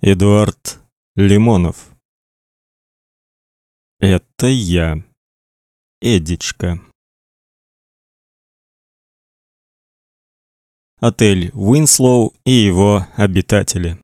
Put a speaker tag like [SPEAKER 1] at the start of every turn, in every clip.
[SPEAKER 1] Эдуард Лимонов. Это я. Эдичка. Отель Уинслоу и его обитатели.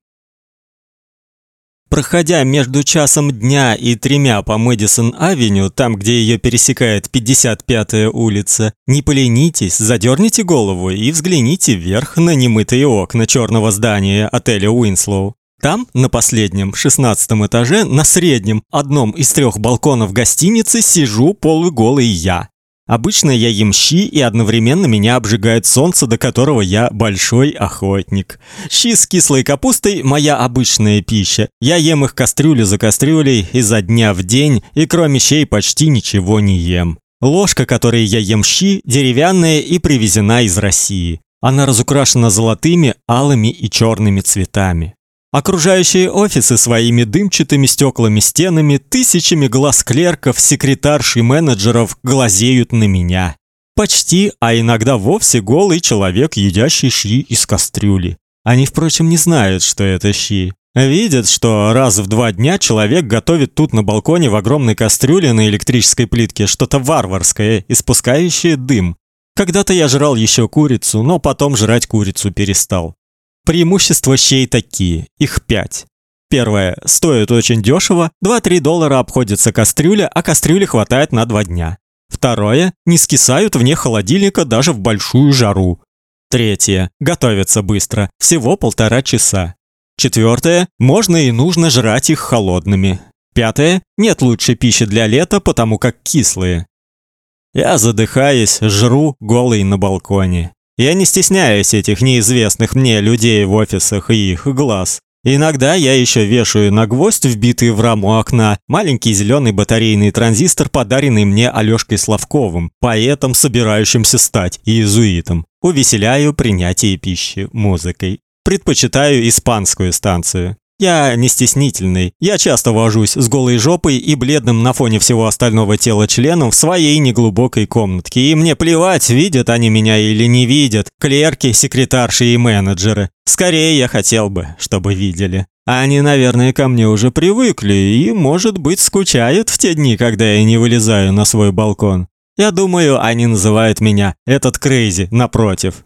[SPEAKER 1] Проходя между часом дня и тремя по Мэдисон-авеню, там, где ее пересекает 55-я улица, не поленитесь, задерите голову и взгляните вверх на немытые окна черного здания отеля Уинслоу. Там, на последнем, шестнадцатом этаже, на среднем, одном из трех балконов гостиницы сижу полуголый я. Обычно я ем щи, и одновременно меня обжигает солнце, до которого я большой охотник. Щи с кислой капустой моя обычная пища. Я ем их кастрюлю за кастрюлей изо дня в день, и кроме щей почти ничего не ем. Ложка, которой я ем щи, деревянная и привезена из России. Она разукрашена золотыми, алыми и черными цветами. Окружающие офисы своими дымчатыми стеклами стенами, тысячами глаз клерков, секретарш и менеджеров глазеют на меня. Почти, а иногда вовсе голый человек, едящий щи из кастрюли. Они, впрочем, не знают, что это щи. Видят, что раз в два дня человек готовит тут на балконе в огромной кастрюле на электрической плитке что-то варварское, испускающее дым. Когда-то я жрал еще курицу, но потом жрать курицу перестал. Преимущества щей такие, их пять. Первое. Стоит очень дешево, 2-3 доллара обходится кастрюля, а кастрюли хватает на 2 дня. Второе. Не скисают вне холодильника даже в большую жару. Третье. Готовятся быстро, всего полтора часа. Четвертое. Можно и нужно жрать их холодными. Пятое. Нет лучшей пищи для лета, потому как кислые. Я задыхаясь, жру голый на балконе. Я не стесняюсь этих неизвестных мне людей в офисах и их глаз. Иногда я еще вешаю на гвоздь, вбитый в раму окна, маленький зеленый батарейный транзистор, подаренный мне Алёшкой Славковым, поэтом, собирающимся стать иезуитом. Увеселяю принятие пищи музыкой. Предпочитаю испанскую станцию. Я не стеснительный. Я часто вожусь с голой жопой и бледным на фоне всего остального тела членом в своей неглубокой комнатке. И мне плевать, видят они меня или не видят. Клерки, секретарши и менеджеры. Скорее я хотел бы, чтобы видели. Они, наверное, ко мне уже привыкли и, может быть, скучают в те дни, когда я не вылезаю на свой балкон. Я думаю, они называют меня этот Крейзи напротив.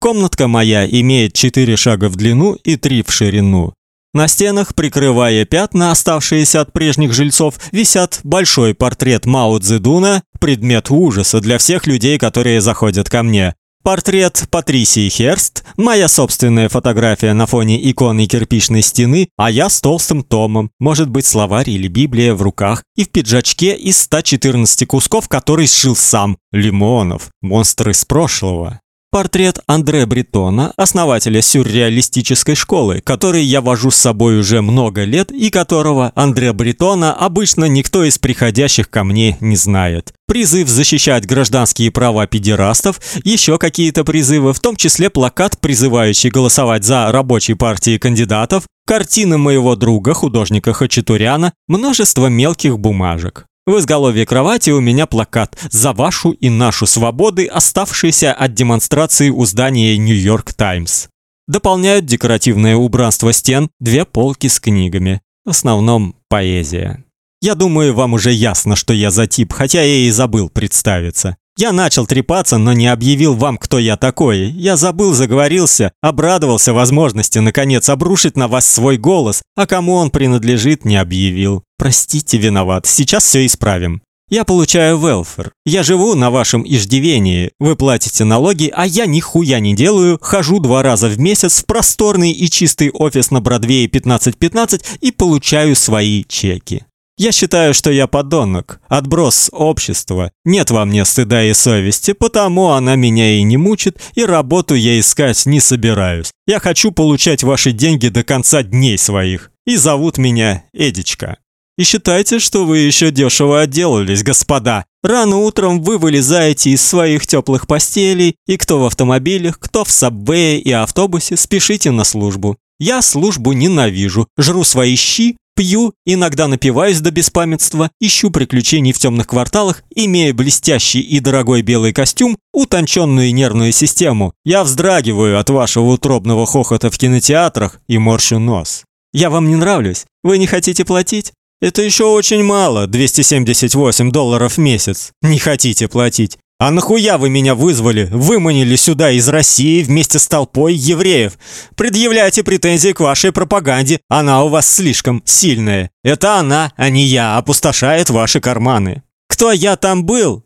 [SPEAKER 1] Комнатка моя имеет четыре шага в длину и три в ширину. На стенах, прикрывая пятна, оставшиеся от прежних жильцов, висят большой портрет Мао Цзэдуна, предмет ужаса для всех людей, которые заходят ко мне. Портрет Патрисии Херст, моя собственная фотография на фоне иконы кирпичной стены, а я с толстым томом, может быть, словарь или Библия в руках, и в пиджачке из 114 кусков, который сшил сам Лимонов, монстр из прошлого. Портрет Андре Бретона, основателя сюрреалистической школы, который я вожу с собой уже много лет и которого Андре Бретона обычно никто из приходящих ко мне не знает. Призыв защищать гражданские права педерастов, еще какие-то призывы, в том числе плакат, призывающий голосовать за рабочей партии кандидатов, картины моего друга, художника Хачатуряна, множество мелких бумажек. В изголовье кровати у меня плакат «За вашу и нашу свободы, оставшиеся от демонстрации у здания Нью-Йорк Таймс». Дополняют декоративное убранство стен две полки с книгами, в основном поэзия. Я думаю, вам уже ясно, что я за тип, хотя я и забыл представиться. Я начал трепаться, но не объявил вам, кто я такой. Я забыл, заговорился, обрадовался возможности наконец обрушить на вас свой голос, а кому он принадлежит, не объявил. Простите, виноват. Сейчас все исправим. Я получаю велфер. Я живу на вашем иждивении. Вы платите налоги, а я нихуя не делаю. Хожу два раза в месяц в просторный и чистый офис на Бродвее 1515 и получаю свои чеки. Я считаю, что я подонок, отброс общества. Нет во мне стыда и совести, потому она меня и не мучит, и работу я искать не собираюсь. Я хочу получать ваши деньги до конца дней своих. И зовут меня Эдичка. И считайте, что вы еще дешево отделались, господа. Рано утром вы вылезаете из своих теплых постелей, и кто в автомобилях, кто в сабвее и автобусе, спешите на службу. Я службу ненавижу, жру свои щи, Пью, иногда напиваюсь до беспамятства, ищу приключений в темных кварталах, имея блестящий и дорогой белый костюм, утонченную нервную систему. Я вздрагиваю от вашего утробного хохота в кинотеатрах и морщу нос. Я вам не нравлюсь? Вы не хотите платить? Это еще очень мало, 278 долларов в месяц. Не хотите платить. А нахуя вы меня вызвали? Выманили сюда из России вместе с толпой евреев. Предъявляйте претензии к вашей пропаганде. Она у вас слишком сильная. Это она, а не я, опустошает ваши карманы. Кто я там был?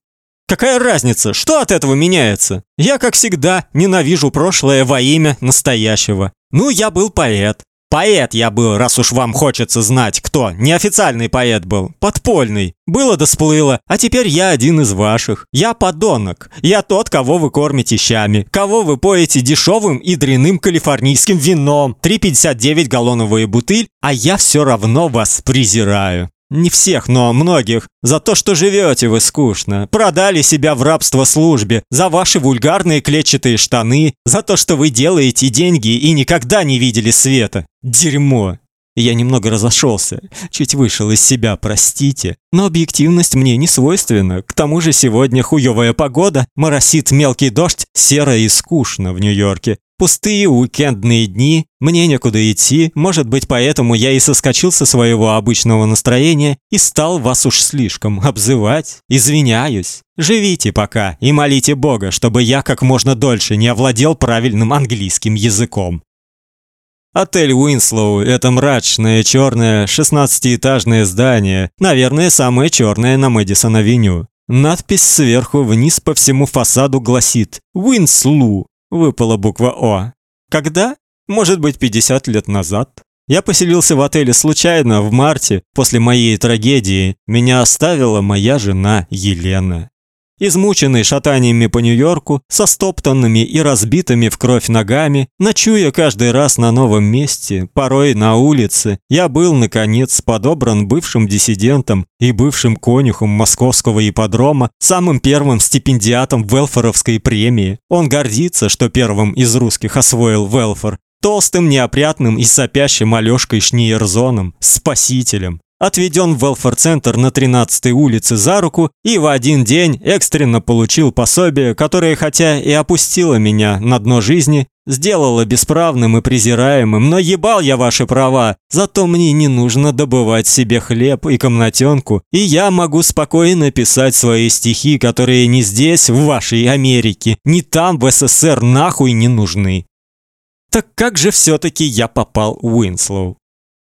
[SPEAKER 1] Какая разница? Что от этого меняется? Я, как всегда, ненавижу прошлое во имя настоящего. Ну, я был поэт. Поэт я был, раз уж вам хочется знать, кто. Неофициальный поэт был, подпольный. Было да сплыло, а теперь я один из ваших. Я подонок. Я тот, кого вы кормите щами, кого вы поете дешевым и дряным калифорнийским вином. 3,59 галлоновая бутыль, а я все равно вас презираю. Не всех, но многих. За то, что живете вы скучно. Продали себя в рабство службе. За ваши вульгарные клетчатые штаны. За то, что вы делаете деньги и никогда не видели света. Дерьмо. Я немного разошелся, чуть вышел из себя, простите, но объективность мне не свойственна. К тому же сегодня хуевая погода, моросит мелкий дождь, серо и скучно в Нью-Йорке. Пустые уикендные дни, мне некуда идти, может быть, поэтому я и соскочил со своего обычного настроения и стал вас уж слишком обзывать. Извиняюсь. Живите пока и молите Бога, чтобы я как можно дольше не овладел правильным английским языком. Отель Уинслоу – это мрачное черное шестнадцатиэтажное здание, наверное, самое черное на Мэдисон-авеню. Надпись сверху вниз по всему фасаду гласит «Уинслу», Выпала буква О. Когда? Может быть, 50 лет назад. Я поселился в отеле случайно в марте, после моей трагедии. Меня оставила моя жена Елена. Измученный шатаниями по Нью-Йорку, со стоптанными и разбитыми в кровь ногами, ночуя каждый раз на новом месте, порой на улице, я был, наконец, подобран бывшим диссидентом и бывшим конюхом московского ипподрома, самым первым стипендиатом welfare овской премии. Он гордится, что первым из русских освоил Велфор, толстым, неопрятным и сопящим Алёшкой Шниерзоном, спасителем отведен в велфор-центр на 13-й улице за руку и в один день экстренно получил пособие, которое хотя и опустило меня на дно жизни, сделало бесправным и презираемым, но ебал я ваши права, зато мне не нужно добывать себе хлеб и комнатенку, и я могу спокойно писать свои стихи, которые не здесь, в вашей Америке, не там, в СССР, нахуй не нужны. Так как же все-таки я попал в Уинслоу?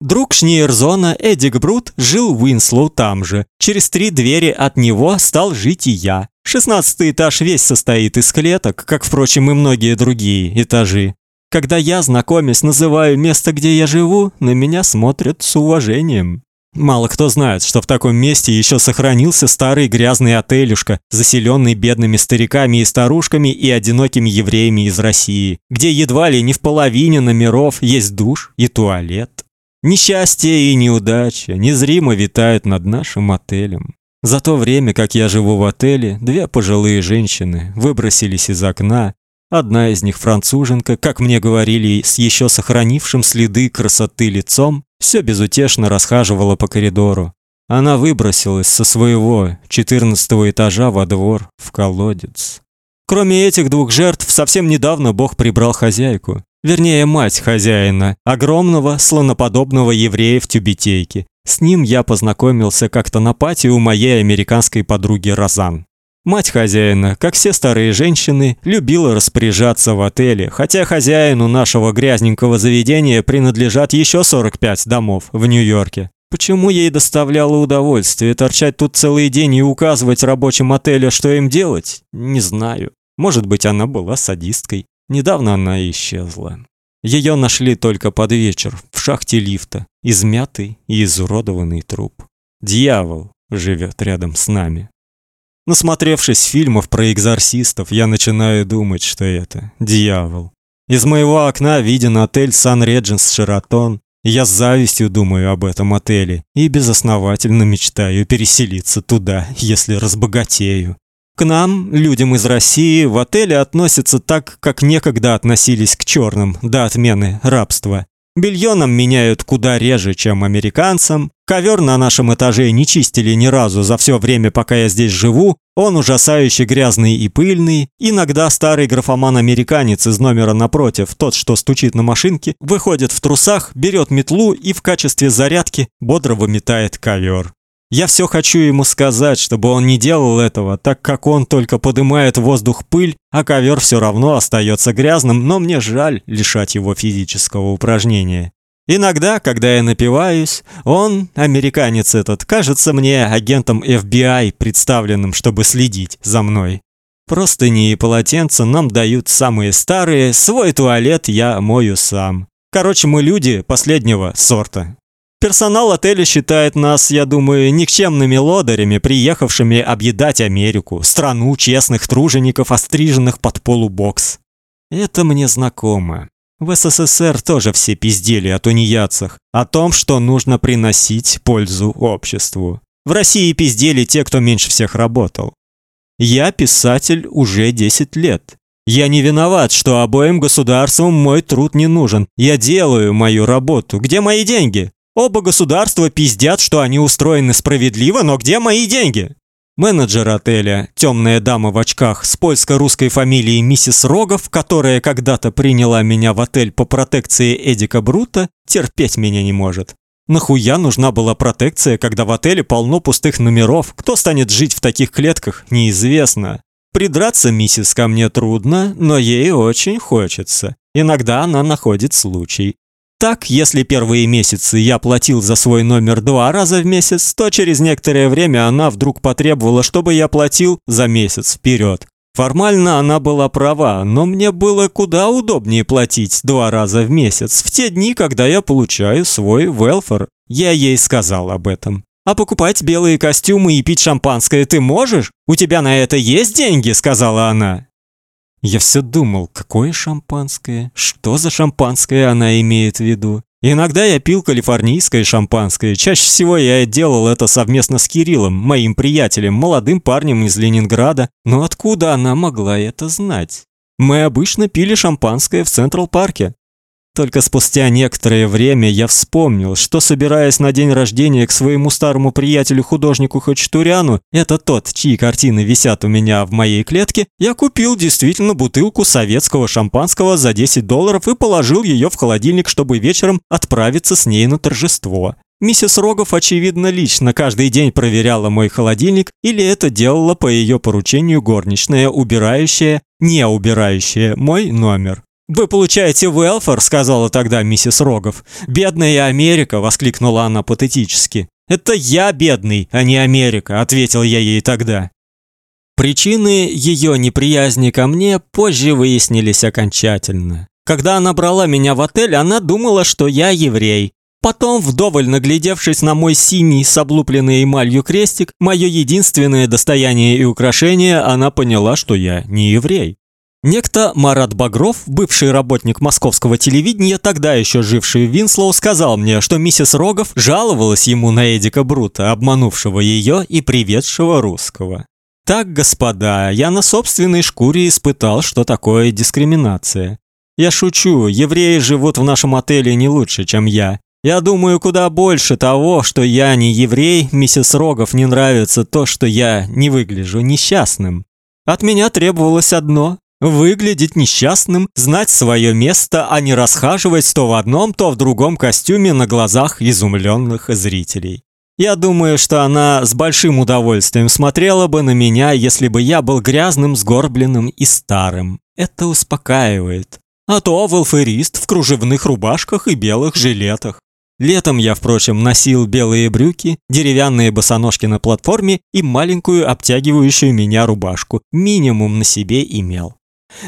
[SPEAKER 1] Друг Шниерзона, Эдик Брут, жил в Уинслоу там же. Через три двери от него стал жить и я. Шестнадцатый этаж весь состоит из клеток, как, впрочем, и многие другие этажи. Когда я, знакомясь, называю место, где я живу, на меня смотрят с уважением. Мало кто знает, что в таком месте еще сохранился старый грязный отелюшка, заселенный бедными стариками и старушками и одинокими евреями из России, где едва ли не в половине номеров есть душ и туалет. Несчастье и неудача незримо витают над нашим отелем. За то время, как я живу в отеле, две пожилые женщины выбросились из окна. Одна из них француженка, как мне говорили, с еще сохранившим следы красоты лицом, все безутешно расхаживала по коридору. Она выбросилась со своего четырнадцатого этажа во двор в колодец. Кроме этих двух жертв, совсем недавно Бог прибрал хозяйку вернее мать хозяина, огромного слоноподобного еврея в тюбетейке. С ним я познакомился как-то на пати у моей американской подруги Розан. Мать хозяина, как все старые женщины, любила распоряжаться в отеле, хотя хозяину нашего грязненького заведения принадлежат еще 45 домов в Нью-Йорке. Почему ей доставляло удовольствие торчать тут целый день и указывать рабочим отеля, что им делать? Не знаю. Может быть, она была садисткой. Недавно она исчезла. Ее нашли только под вечер в шахте лифта, измятый и изуродованный труп. Дьявол живет рядом с нами. Насмотревшись фильмов про экзорцистов, я начинаю думать, что это дьявол. Из моего окна виден отель Сан Редженс Шератон. Я с завистью думаю об этом отеле и безосновательно мечтаю переселиться туда, если разбогатею. К нам, людям из России, в отеле относятся так, как некогда относились к черным до отмены рабства. Белье нам меняют куда реже, чем американцам. Ковер на нашем этаже не чистили ни разу за все время, пока я здесь живу. Он ужасающе грязный и пыльный. Иногда старый графоман-американец из номера напротив, тот, что стучит на машинке, выходит в трусах, берет метлу и в качестве зарядки бодро выметает ковер. Я все хочу ему сказать, чтобы он не делал этого, так как он только поднимает в воздух пыль, а ковер все равно остается грязным, но мне жаль лишать его физического упражнения. Иногда, когда я напиваюсь, он, американец этот, кажется мне агентом FBI, представленным, чтобы следить за мной. Простыни и полотенца нам дают самые старые, свой туалет я мою сам. Короче, мы люди последнего сорта. Персонал отеля считает нас, я думаю, никчемными лодырями, приехавшими объедать Америку, страну честных тружеников, остриженных под полубокс. Это мне знакомо. В СССР тоже все пиздели о тунеядцах, о том, что нужно приносить пользу обществу. В России пиздели те, кто меньше всех работал. Я писатель уже 10 лет. Я не виноват, что обоим государствам мой труд не нужен. Я делаю мою работу. Где мои деньги? Оба государства пиздят, что они устроены справедливо, но где мои деньги? Менеджер отеля, темная дама в очках с польско-русской фамилией миссис Рогов, которая когда-то приняла меня в отель по протекции Эдика Брута, терпеть меня не может. Нахуя нужна была протекция, когда в отеле полно пустых номеров? Кто станет жить в таких клетках, неизвестно. Придраться миссис ко мне трудно, но ей очень хочется. Иногда она находит случай. Так, если первые месяцы я платил за свой номер два раза в месяц, то через некоторое время она вдруг потребовала, чтобы я платил за месяц вперед. Формально она была права, но мне было куда удобнее платить два раза в месяц в те дни, когда я получаю свой велфер. Я ей сказал об этом. А покупать белые костюмы и пить шампанское ты можешь? У тебя на это есть деньги, сказала она. Я все думал, какое шампанское? Что за шампанское она имеет в виду? Иногда я пил калифорнийское шампанское. Чаще всего я делал это совместно с Кириллом, моим приятелем, молодым парнем из Ленинграда. Но откуда она могла это знать? Мы обычно пили шампанское в Централ-парке. Только спустя некоторое время я вспомнил, что собираясь на день рождения к своему старому приятелю-художнику Хачатуряну, это тот, чьи картины висят у меня в моей клетке, я купил действительно бутылку советского шампанского за 10 долларов и положил ее в холодильник, чтобы вечером отправиться с ней на торжество. Миссис Рогов, очевидно, лично каждый день проверяла мой холодильник, или это делала по ее поручению горничная, убирающая, не убирающая мой номер. «Вы получаете велфер», — сказала тогда миссис Рогов. «Бедная Америка», — воскликнула она патетически. «Это я бедный, а не Америка», — ответил я ей тогда. Причины ее неприязни ко мне позже выяснились окончательно. Когда она брала меня в отель, она думала, что я еврей. Потом, вдоволь наглядевшись на мой синий с облупленной эмалью крестик, мое единственное достояние и украшение, она поняла, что я не еврей. Некто Марат Багров, бывший работник московского телевидения, тогда еще живший в Винслоу, сказал мне, что миссис Рогов жаловалась ему на Эдика Брута, обманувшего ее и приведшего русского. Так, господа, я на собственной шкуре испытал, что такое дискриминация. Я шучу, евреи живут в нашем отеле не лучше, чем я. Я думаю, куда больше того, что я не еврей, миссис Рогов не нравится то, что я не выгляжу несчастным. От меня требовалось одно Выглядеть несчастным, знать свое место, а не расхаживать то в одном, то в другом костюме на глазах изумленных зрителей. Я думаю, что она с большим удовольствием смотрела бы на меня, если бы я был грязным, сгорбленным и старым. Это успокаивает. А то волферист в кружевных рубашках и белых жилетах. Летом я, впрочем, носил белые брюки, деревянные босоножки на платформе и маленькую обтягивающую меня рубашку. Минимум на себе имел.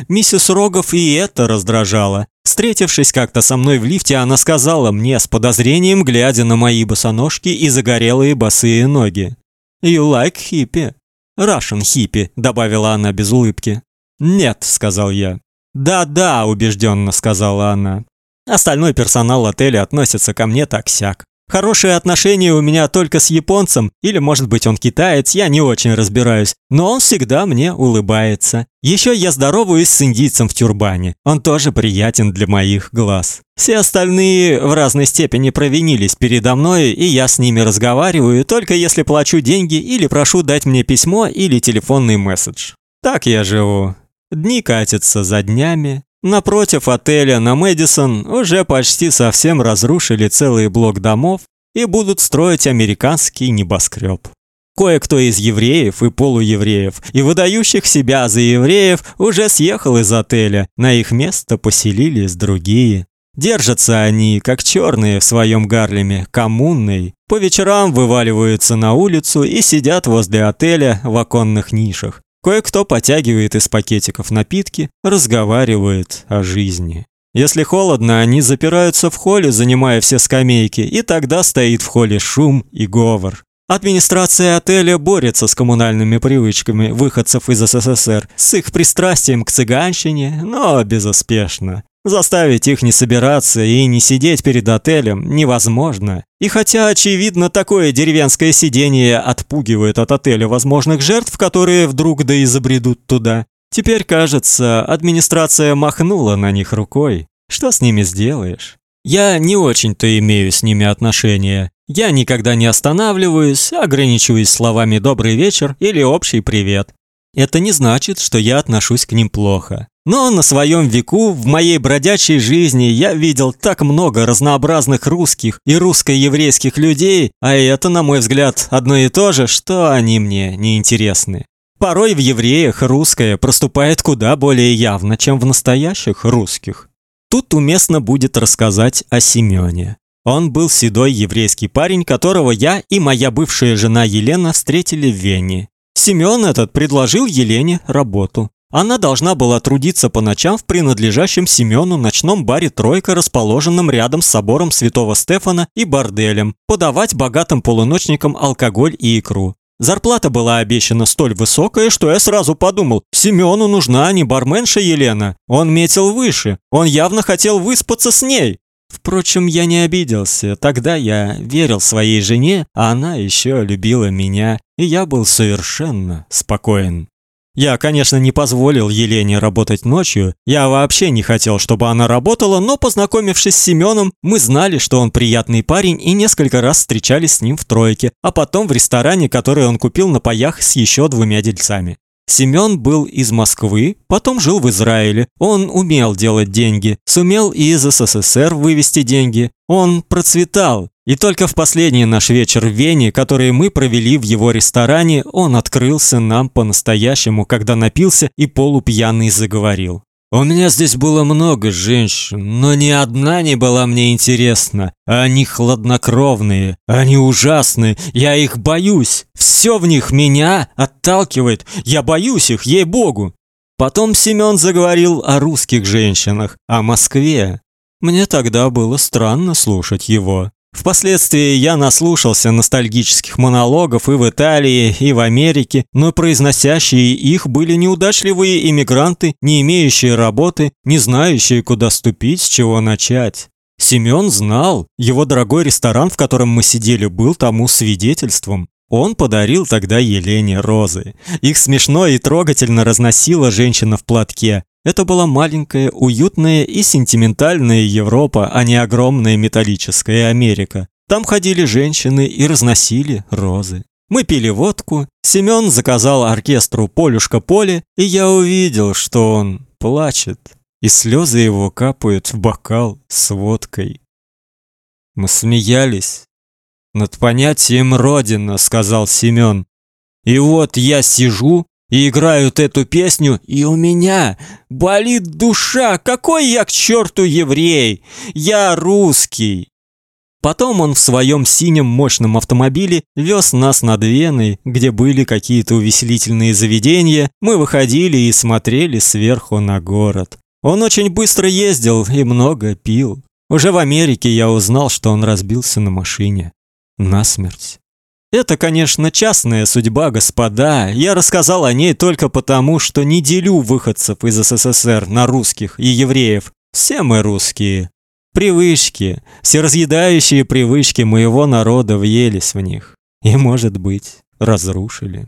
[SPEAKER 1] Миссис Рогов и это раздражало. Встретившись как-то со мной в лифте, она сказала мне с подозрением, глядя на мои босоножки и загорелые босые ноги: "You like hippie?" "Russian hippie", добавила она без улыбки. "Нет", сказал я. "Да-да", убежденно сказала она. Остальной персонал отеля относится ко мне так-сяк. Хорошие отношения у меня только с японцем, или, может быть, он китаец, я не очень разбираюсь, но он всегда мне улыбается. Еще я здороваюсь с индийцем в тюрбане. Он тоже приятен для моих глаз. Все остальные в разной степени провинились передо мной, и я с ними разговариваю только если плачу деньги или прошу дать мне письмо или телефонный месседж. Так я живу. Дни катятся за днями, Напротив отеля на Мэдисон уже почти совсем разрушили целый блок домов и будут строить американский небоскреб. Кое-кто из евреев и полуевреев и выдающих себя за евреев уже съехал из отеля, на их место поселились другие. Держатся они, как черные в своем Гарлеме, коммунной. По вечерам вываливаются на улицу и сидят возле отеля в оконных нишах. Кое-кто потягивает из пакетиков напитки, разговаривает о жизни. Если холодно, они запираются в холле, занимая все скамейки, и тогда стоит в холле шум и говор. Администрация отеля борется с коммунальными привычками выходцев из СССР, с их пристрастием к цыганщине, но безуспешно. Заставить их не собираться и не сидеть перед отелем невозможно. И хотя очевидно такое деревенское сидение отпугивает от отеля возможных жертв, которые вдруг да и забредут туда, теперь, кажется, администрация махнула на них рукой. Что с ними сделаешь? Я не очень-то имею с ними отношения. Я никогда не останавливаюсь, ограничиваюсь словами добрый вечер или общий привет. Это не значит, что я отношусь к ним плохо. Но на своем веку в моей бродячей жизни я видел так много разнообразных русских и русско-еврейских людей, а это, на мой взгляд, одно и то же, что они мне не интересны. Порой в евреях русское проступает куда более явно, чем в настоящих русских. Тут уместно будет рассказать о Семёне. Он был седой еврейский парень, которого я и моя бывшая жена Елена встретили в Вене. Семён этот предложил Елене работу. Она должна была трудиться по ночам в принадлежащем Семену ночном баре «Тройка», расположенном рядом с собором Святого Стефана и борделем, подавать богатым полуночникам алкоголь и икру. Зарплата была обещана столь высокая, что я сразу подумал, Семену нужна не барменша Елена. Он метил выше, он явно хотел выспаться с ней. Впрочем, я не обиделся. Тогда я верил своей жене, а она еще любила меня, и я был совершенно спокоен. Я, конечно, не позволил Елене работать ночью. Я вообще не хотел, чтобы она работала, но познакомившись с Семеном, мы знали, что он приятный парень и несколько раз встречались с ним в тройке, а потом в ресторане, который он купил на паях с еще двумя дельцами. Семен был из Москвы, потом жил в Израиле. Он умел делать деньги, сумел и из СССР вывести деньги. Он процветал. И только в последний наш вечер в Вене, который мы провели в его ресторане, он открылся нам по-настоящему, когда напился и полупьяный заговорил. У меня здесь было много женщин, но ни одна не была мне интересна. Они хладнокровные, они ужасные, я их боюсь. Все в них меня отталкивает. Я боюсь их, ей-богу. Потом Семен заговорил о русских женщинах, о Москве. Мне тогда было странно слушать его. Впоследствии я наслушался ностальгических монологов и в Италии, и в Америке, но произносящие их были неудачливые иммигранты, не имеющие работы, не знающие, куда ступить, с чего начать. Семён знал, его дорогой ресторан, в котором мы сидели, был тому свидетельством. Он подарил тогда Елене розы. Их смешно и трогательно разносила женщина в платке. Это была маленькая, уютная и сентиментальная Европа, а не огромная металлическая Америка. Там ходили женщины и разносили розы. Мы пили водку, Семен заказал оркестру Полюшка Поле, и я увидел, что он плачет, и слезы его капают в бокал с водкой. Мы смеялись над понятием родина, сказал Семен. И вот я сижу и играют эту песню, и у меня болит душа. Какой я к черту еврей? Я русский. Потом он в своем синем мощном автомобиле вез нас над Веной, где были какие-то увеселительные заведения. Мы выходили и смотрели сверху на город. Он очень быстро ездил и много пил. Уже в Америке я узнал, что он разбился на машине насмерть. Это, конечно, частная судьба, господа. Я рассказал о ней только потому, что не делю выходцев из СССР на русских и евреев. Все мы русские. Привычки, все разъедающие привычки моего народа въелись в них. И, может быть, разрушили.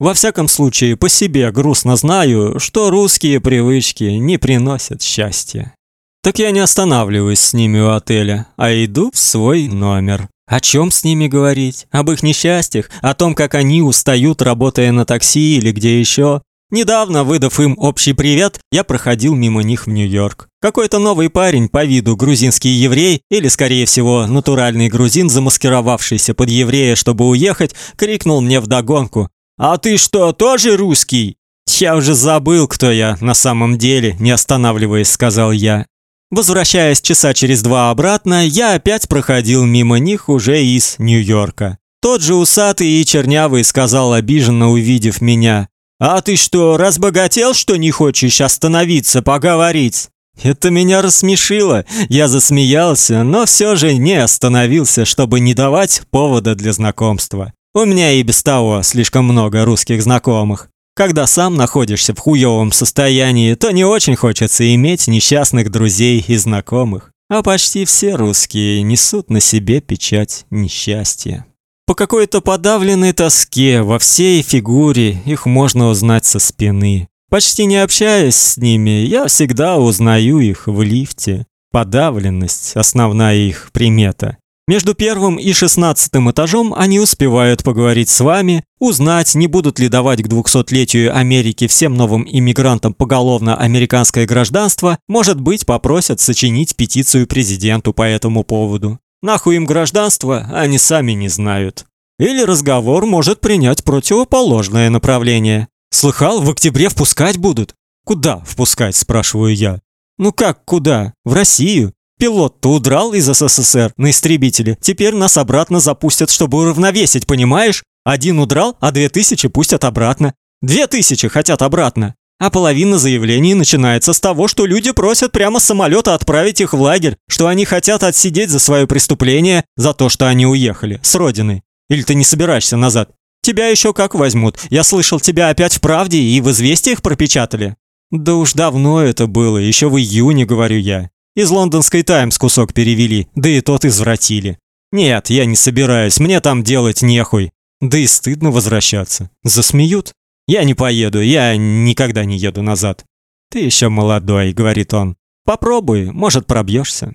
[SPEAKER 1] Во всяком случае, по себе грустно знаю, что русские привычки не приносят счастья. Так я не останавливаюсь с ними у отеля, а иду в свой номер. О чем с ними говорить? Об их несчастьях, о том, как они устают, работая на такси или где еще? Недавно, выдав им общий привет, я проходил мимо них в Нью-Йорк. Какой-то новый парень по виду грузинский еврей, или скорее всего, натуральный грузин, замаскировавшийся под еврея, чтобы уехать, крикнул мне вдогонку: "А ты что, тоже русский?" "Я уже забыл, кто я на самом деле", не останавливаясь, сказал я. Возвращаясь часа через два обратно, я опять проходил мимо них уже из Нью-Йорка. Тот же усатый и чернявый сказал обиженно, увидев меня: "А ты что, разбогател, что не хочешь остановиться поговорить?" Это меня рассмешило. Я засмеялся, но все же не остановился, чтобы не давать повода для знакомства. У меня и без того слишком много русских знакомых. Когда сам находишься в хуёвом состоянии, то не очень хочется иметь несчастных друзей и знакомых. А почти все русские несут на себе печать несчастья. По какой-то подавленной тоске во всей фигуре их можно узнать со спины. Почти не общаясь с ними, я всегда узнаю их в лифте. Подавленность основная их примета. Между первым и шестнадцатым этажом они успевают поговорить с вами, узнать, не будут ли давать к двухсотлетию Америки всем новым иммигрантам поголовно американское гражданство, может быть, попросят сочинить петицию президенту по этому поводу. Нахуй им гражданство, они сами не знают. Или разговор может принять противоположное направление. Слыхал, в октябре впускать будут. Куда впускать, спрашиваю я. Ну как куда? В Россию. Пилот-то удрал из СССР на истребителе. Теперь нас обратно запустят, чтобы уравновесить, понимаешь? Один удрал, а две тысячи пустят обратно. Две тысячи хотят обратно. А половина заявлений начинается с того, что люди просят прямо с самолета отправить их в лагерь, что они хотят отсидеть за свое преступление, за то, что они уехали с родины. Или ты не собираешься назад? Тебя еще как возьмут? Я слышал, тебя опять в правде и в известиях пропечатали. Да уж давно это было, еще в июне, говорю я. Из лондонской Таймс кусок перевели, да и тот извратили. Нет, я не собираюсь, мне там делать нехуй. Да и стыдно возвращаться. Засмеют. Я не поеду, я никогда не еду назад. Ты еще молодой, говорит он. Попробуй, может, пробьешься.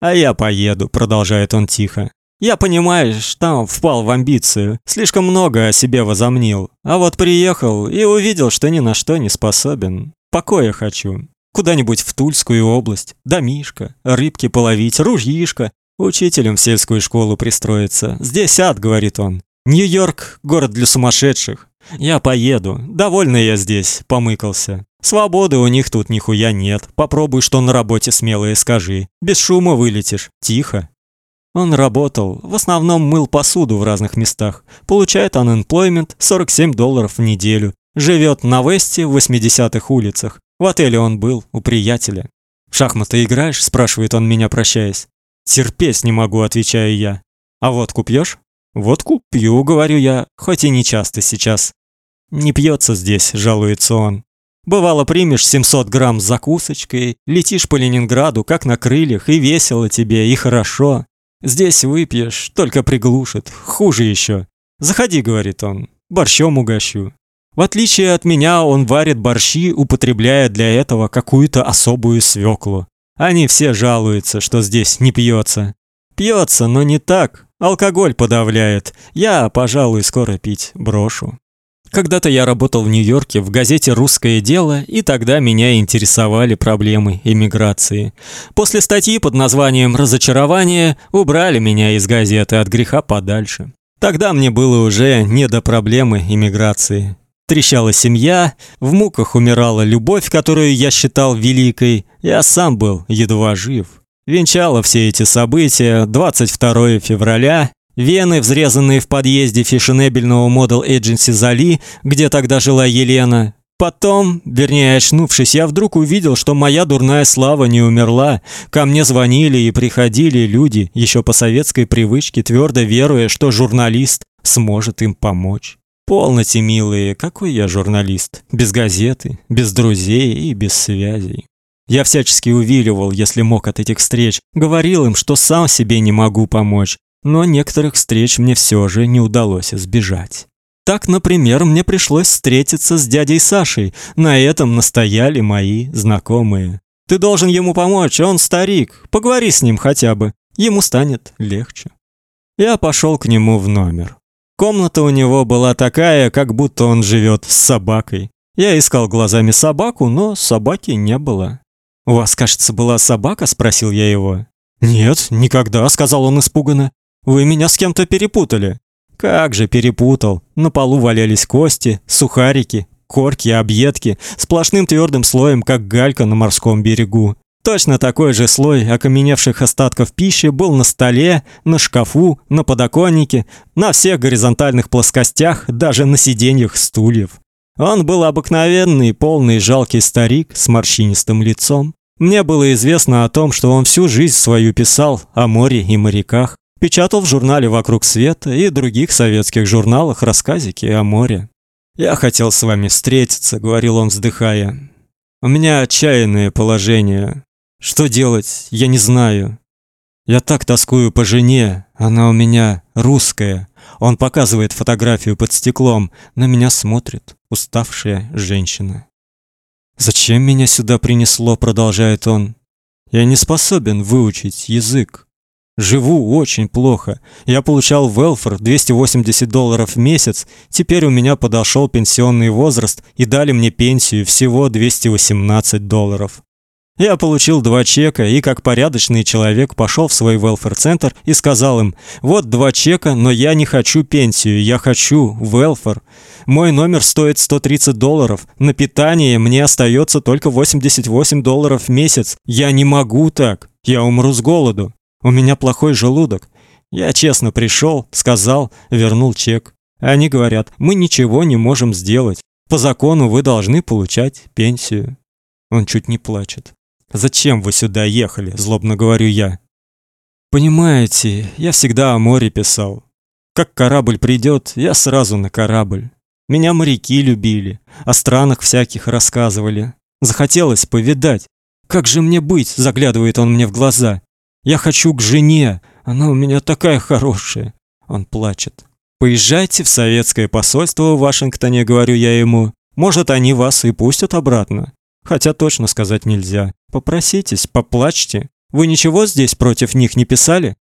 [SPEAKER 1] А я поеду, продолжает он тихо. Я, понимаешь, там впал в амбицию, слишком много о себе возомнил. А вот приехал и увидел, что ни на что не способен. Покоя хочу. Куда-нибудь в Тульскую область, домишко, рыбки половить, ружьишко, учителем в сельскую школу пристроиться. Здесь ад, говорит он. Нью-Йорк город для сумасшедших. Я поеду. Довольно я здесь, помыкался. Свободы у них тут нихуя нет. Попробуй, что на работе смелое скажи. Без шума вылетишь, тихо. Он работал, в основном мыл посуду в разных местах. Получает unemployment 47 долларов в неделю. Живет на Весте в 80-х улицах. В отеле он был, у приятеля. «В шахматы играешь?» – спрашивает он меня, прощаясь. «Терпеть не могу», – отвечаю я. «А водку пьешь?» «Водку пью», – говорю я, хоть и не часто сейчас. «Не пьется здесь», – жалуется он. «Бывало, примешь 700 грамм с закусочкой, летишь по Ленинграду, как на крыльях, и весело тебе, и хорошо. Здесь выпьешь, только приглушит, хуже еще. Заходи, говорит он, борщом угощу. В отличие от меня, он варит борщи, употребляя для этого какую-то особую свеклу. Они все жалуются, что здесь не пьется. Пьется, но не так. Алкоголь подавляет. Я, пожалуй, скоро пить брошу. Когда-то я работал в Нью-Йорке в газете Русское дело, и тогда меня интересовали проблемы эмиграции. После статьи под названием Разочарование убрали меня из газеты от греха подальше. Тогда мне было уже не до проблемы эмиграции. Трещала семья, в муках умирала любовь, которую я считал великой. Я сам был едва жив. Венчало все эти события 22 февраля, вены, взрезанные в подъезде фешенебельного модел Agency Зали, где тогда жила Елена. Потом, вернее, очнувшись, я вдруг увидел, что моя дурная слава не умерла. Ко мне звонили и приходили люди, еще по советской привычке, твердо веруя, что журналист сможет им помочь. Полноте, милые, какой я журналист, без газеты, без друзей и без связей. Я всячески увиливал, если мог от этих встреч, говорил им, что сам себе не могу помочь, но некоторых встреч мне все же не удалось избежать. Так, например, мне пришлось встретиться с дядей Сашей. На этом настояли мои знакомые. Ты должен ему помочь, он старик. Поговори с ним хотя бы. Ему станет легче. Я пошел к нему в номер. Комната у него была такая, как будто он живет с собакой. Я искал глазами собаку, но собаки не было. У вас, кажется, была собака, спросил я его. Нет, никогда, сказал он испуганно. Вы меня с кем-то перепутали. Как же перепутал. На полу валялись кости, сухарики, корки, объедки, сплошным твердым слоем, как галька на морском берегу. Точно такой же слой окаменевших остатков пищи был на столе, на шкафу, на подоконнике, на всех горизонтальных плоскостях, даже на сиденьях стульев. Он был обыкновенный, полный, жалкий старик с морщинистым лицом. Мне было известно о том, что он всю жизнь свою писал о море и моряках, печатал в журнале «Вокруг света» и других советских журналах рассказики о море. «Я хотел с вами встретиться», — говорил он, вздыхая. «У меня отчаянное положение. Что делать, я не знаю. Я так тоскую по жене, она у меня русская. Он показывает фотографию под стеклом, на меня смотрит уставшая женщина. Зачем меня сюда принесло, продолжает он. Я не способен выучить язык. Живу очень плохо. Я получал велфер 280 долларов в месяц. Теперь у меня подошел пенсионный возраст и дали мне пенсию всего 218 долларов. Я получил два чека и как порядочный человек пошел в свой велфер-центр и сказал им: "Вот два чека, но я не хочу пенсию, я хочу велфер. Мой номер стоит 130 долларов. На питание мне остается только 88 долларов в месяц. Я не могу так. Я умру с голоду. У меня плохой желудок". Я честно пришел, сказал, вернул чек. Они говорят: "Мы ничего не можем сделать. По закону вы должны получать пенсию". Он чуть не плачет. Зачем вы сюда ехали, злобно говорю я. Понимаете, я всегда о море писал. Как корабль придет, я сразу на корабль. Меня моряки любили, о странах всяких рассказывали. Захотелось повидать. Как же мне быть, заглядывает он мне в глаза. Я хочу к жене, она у меня такая хорошая. Он плачет. Поезжайте в советское посольство в Вашингтоне, говорю я ему. Может, они вас и пустят обратно. Хотя точно сказать нельзя. Попроситесь, поплачьте. Вы ничего здесь против них не писали?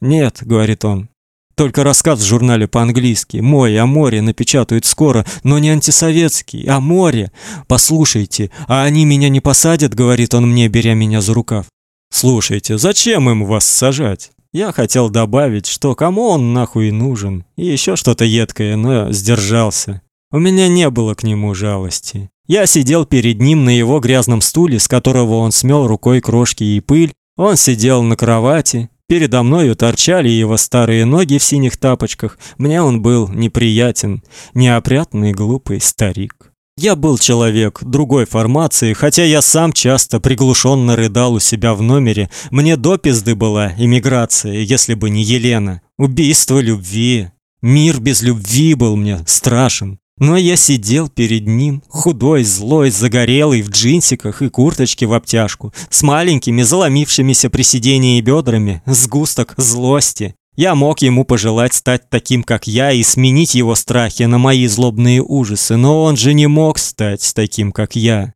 [SPEAKER 1] Нет, говорит он. Только рассказ в журнале по-английски. Мой о море напечатают скоро, но не антисоветский, а море. Послушайте, а они меня не посадят, говорит он мне, беря меня за рукав. Слушайте, зачем им вас сажать? Я хотел добавить, что кому он нахуй нужен, и еще что-то едкое, но сдержался. У меня не было к нему жалости. Я сидел перед ним на его грязном стуле, с которого он смел рукой крошки и пыль. Он сидел на кровати. Передо мною торчали его старые ноги в синих тапочках. Мне он был неприятен, неопрятный глупый старик. Я был человек другой формации, хотя я сам часто приглушенно рыдал у себя в номере. Мне до пизды была эмиграция, если бы не Елена. Убийство любви. Мир без любви был мне страшен. Но я сидел перед ним, худой, злой, загорелый, в джинсиках и курточке в обтяжку, с маленькими заломившимися при сидении бедрами, сгусток злости. Я мог ему пожелать стать таким, как я, и сменить его страхи на мои злобные ужасы, но он же не мог стать таким, как я.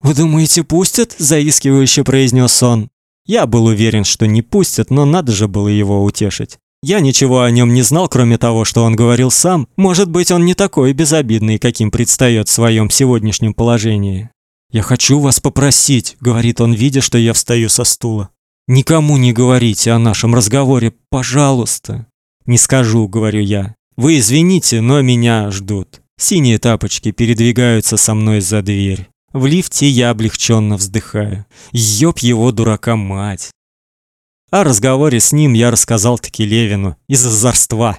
[SPEAKER 1] «Вы думаете, пустят?» – заискивающе произнес он. Я был уверен, что не пустят, но надо же было его утешить. Я ничего о нем не знал, кроме того, что он говорил сам. Может быть, он не такой безобидный, каким предстает в своем сегодняшнем положении. «Я хочу вас попросить», — говорит он, видя, что я встаю со стула. «Никому не говорите о нашем разговоре, пожалуйста». «Не скажу», — говорю я. «Вы извините, но меня ждут». Синие тапочки передвигаются со мной за дверь. В лифте я облегченно вздыхаю. Ёб его дурака мать. О разговоре с ним я рассказал таки Левину из озорства.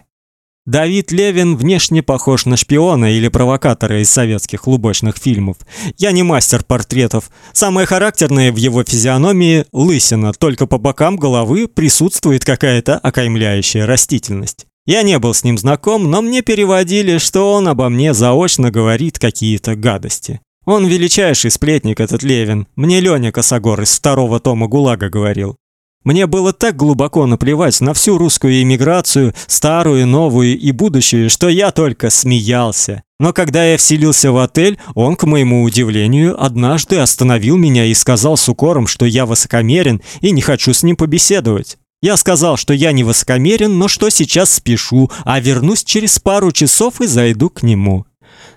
[SPEAKER 1] Давид Левин внешне похож на шпиона или провокатора из советских лубочных фильмов. Я не мастер портретов. Самое характерное в его физиономии лысина, только по бокам головы присутствует какая-то окаймляющая растительность. Я не был с ним знаком, но мне переводили, что он обо мне заочно говорит какие-то гадости. Он величайший сплетник этот Левин. Мне Лёня Косогор из второго тома ГУЛАГа говорил. Мне было так глубоко наплевать на всю русскую эмиграцию, старую, новую и будущую, что я только смеялся. Но когда я вселился в отель, он, к моему удивлению, однажды остановил меня и сказал с укором, что я высокомерен и не хочу с ним побеседовать. Я сказал, что я не высокомерен, но что сейчас спешу, а вернусь через пару часов и зайду к нему.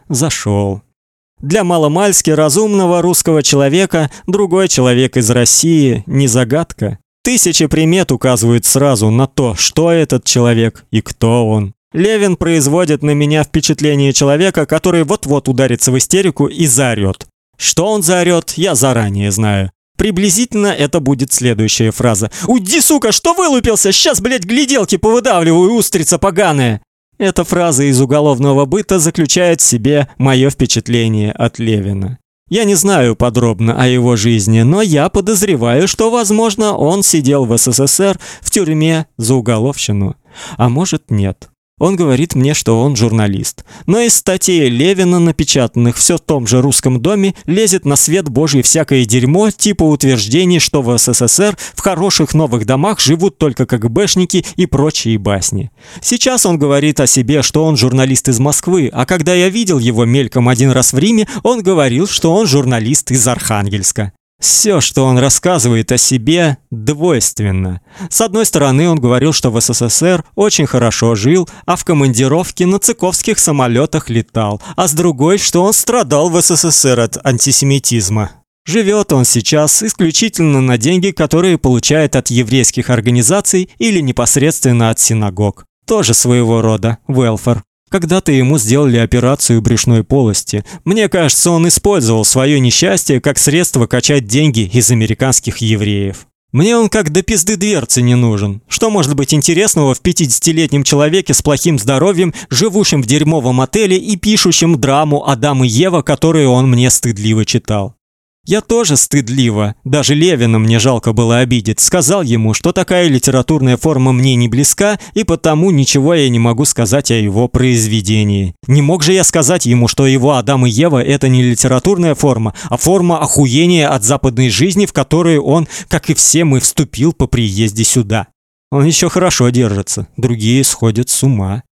[SPEAKER 1] Зашел. Для маломальски разумного русского человека другой человек из России не загадка. Тысячи примет указывают сразу на то, что этот человек и кто он. Левин производит на меня впечатление человека, который вот-вот ударится в истерику и заорет. Что он заорет, я заранее знаю. Приблизительно это будет следующая фраза. «Уйди, сука, что вылупился? Сейчас, блядь, гляделки повыдавливаю, устрица поганая!» Эта фраза из уголовного быта заключает в себе мое впечатление от Левина. Я не знаю подробно о его жизни, но я подозреваю, что, возможно, он сидел в СССР в тюрьме за уголовщину, а может, нет. Он говорит мне, что он журналист. Но из статей Левина, напечатанных все в том же русском доме, лезет на свет божий всякое дерьмо, типа утверждений, что в СССР в хороших новых домах живут только КГБшники и прочие басни. Сейчас он говорит о себе, что он журналист из Москвы, а когда я видел его мельком один раз в Риме, он говорил, что он журналист из Архангельска. Все, что он рассказывает о себе, двойственно. С одной стороны, он говорил, что в СССР очень хорошо жил, а в командировке на цыковских самолетах летал, а с другой, что он страдал в СССР от антисемитизма. Живет он сейчас исключительно на деньги, которые получает от еврейских организаций или непосредственно от синагог. Тоже своего рода welfare. Когда-то ему сделали операцию брюшной полости. Мне кажется, он использовал свое несчастье как средство качать деньги из американских евреев. Мне он как до пизды дверцы не нужен. Что может быть интересного в 50-летнем человеке с плохим здоровьем, живущем в дерьмовом отеле и пишущем драму Адам и Ева, которую он мне стыдливо читал? Я тоже стыдливо, даже Левина мне жалко было обидеть, сказал ему, что такая литературная форма мне не близка, и потому ничего я не могу сказать о его произведении. Не мог же я сказать ему, что его Адам и Ева это не литературная форма, а форма охуения от западной жизни, в которую он, как и все мы, вступил по приезде сюда. Он еще хорошо держится, другие сходят с ума.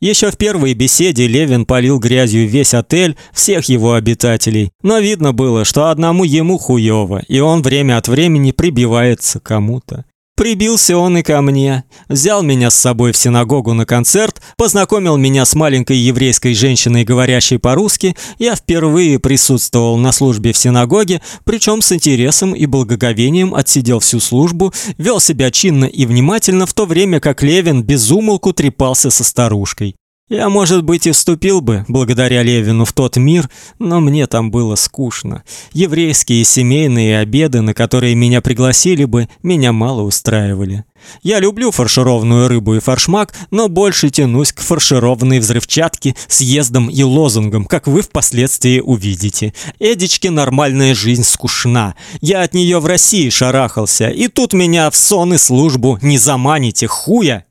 [SPEAKER 1] Еще в первой беседе Левин полил грязью весь отель, всех его обитателей. Но видно было, что одному ему хуёво, и он время от времени прибивается к кому-то. Прибился он и ко мне. Взял меня с собой в синагогу на концерт, познакомил меня с маленькой еврейской женщиной, говорящей по-русски. Я впервые присутствовал на службе в синагоге, причем с интересом и благоговением отсидел всю службу, вел себя чинно и внимательно, в то время как Левин безумолку трепался со старушкой. Я, может быть, и вступил бы, благодаря Левину, в тот мир, но мне там было скучно. Еврейские семейные обеды, на которые меня пригласили бы, меня мало устраивали. Я люблю фаршированную рыбу и форшмак, но больше тянусь к фаршированной взрывчатке, съездам и лозунгам, как вы впоследствии увидите. Эдичке нормальная жизнь скучна. Я от нее в России шарахался, и тут меня в сон и службу не заманите, хуя!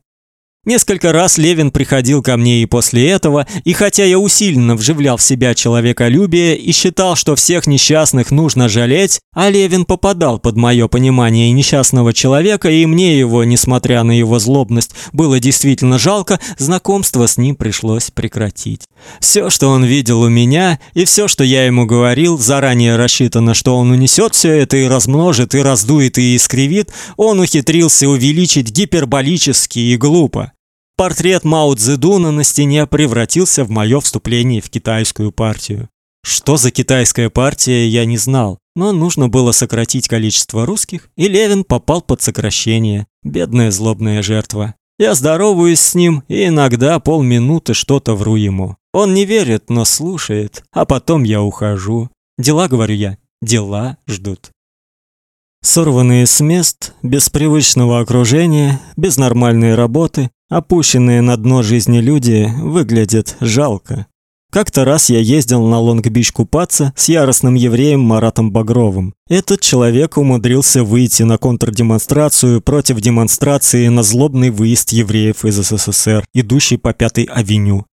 [SPEAKER 1] Несколько раз Левин приходил ко мне и после этого, и хотя я усиленно вживлял в себя человеколюбие и считал, что всех несчастных нужно жалеть, а Левин попадал под мое понимание несчастного человека, и мне его, несмотря на его злобность, было действительно жалко, знакомство с ним пришлось прекратить. Все, что он видел у меня, и все, что я ему говорил, заранее рассчитано, что он унесет все это и размножит, и раздует, и искривит, он ухитрился увеличить гиперболически и глупо. Портрет Мао Цзэдуна на стене превратился в мое вступление в китайскую партию. Что за китайская партия, я не знал, но нужно было сократить количество русских, и Левин попал под сокращение. Бедная злобная жертва. Я здороваюсь с ним и иногда полминуты что-то вру ему. Он не верит, но слушает, а потом я ухожу. Дела, говорю я, дела ждут. Сорванные с мест, без привычного окружения, без нормальной работы, Опущенные на дно жизни люди выглядят жалко. Как-то раз я ездил на Лонг-Бич купаться с яростным евреем Маратом Багровым. Этот человек умудрился выйти на контрдемонстрацию против демонстрации на злобный выезд евреев из СССР, идущий по Пятой авеню.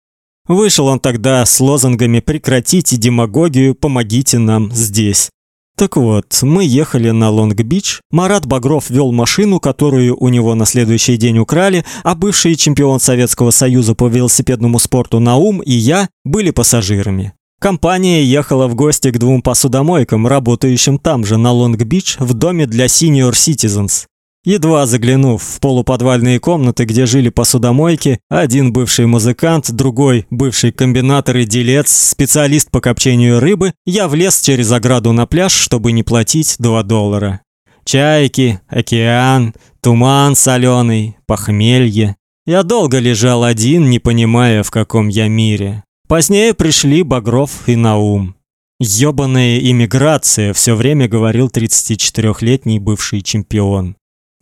[SPEAKER 1] Вышел он тогда с лозунгами «Прекратите демагогию, помогите нам здесь». Так вот, мы ехали на Лонг-Бич. Марат Багров вел машину, которую у него на следующий день украли, а бывший чемпион Советского Союза по велосипедному спорту Наум и я были пассажирами. Компания ехала в гости к двум посудомойкам, работающим там же на Лонг-Бич в доме для senior citizens. Едва заглянув в полуподвальные комнаты, где жили посудомойки, один бывший музыкант, другой бывший комбинатор и делец, специалист по копчению рыбы, я влез через ограду на пляж, чтобы не платить 2 доллара. Чайки, океан, туман соленый, похмелье. Я долго лежал один, не понимая, в каком я мире. Позднее пришли Багров и Наум. Ёбаная иммиграция, все время говорил 34-летний бывший чемпион.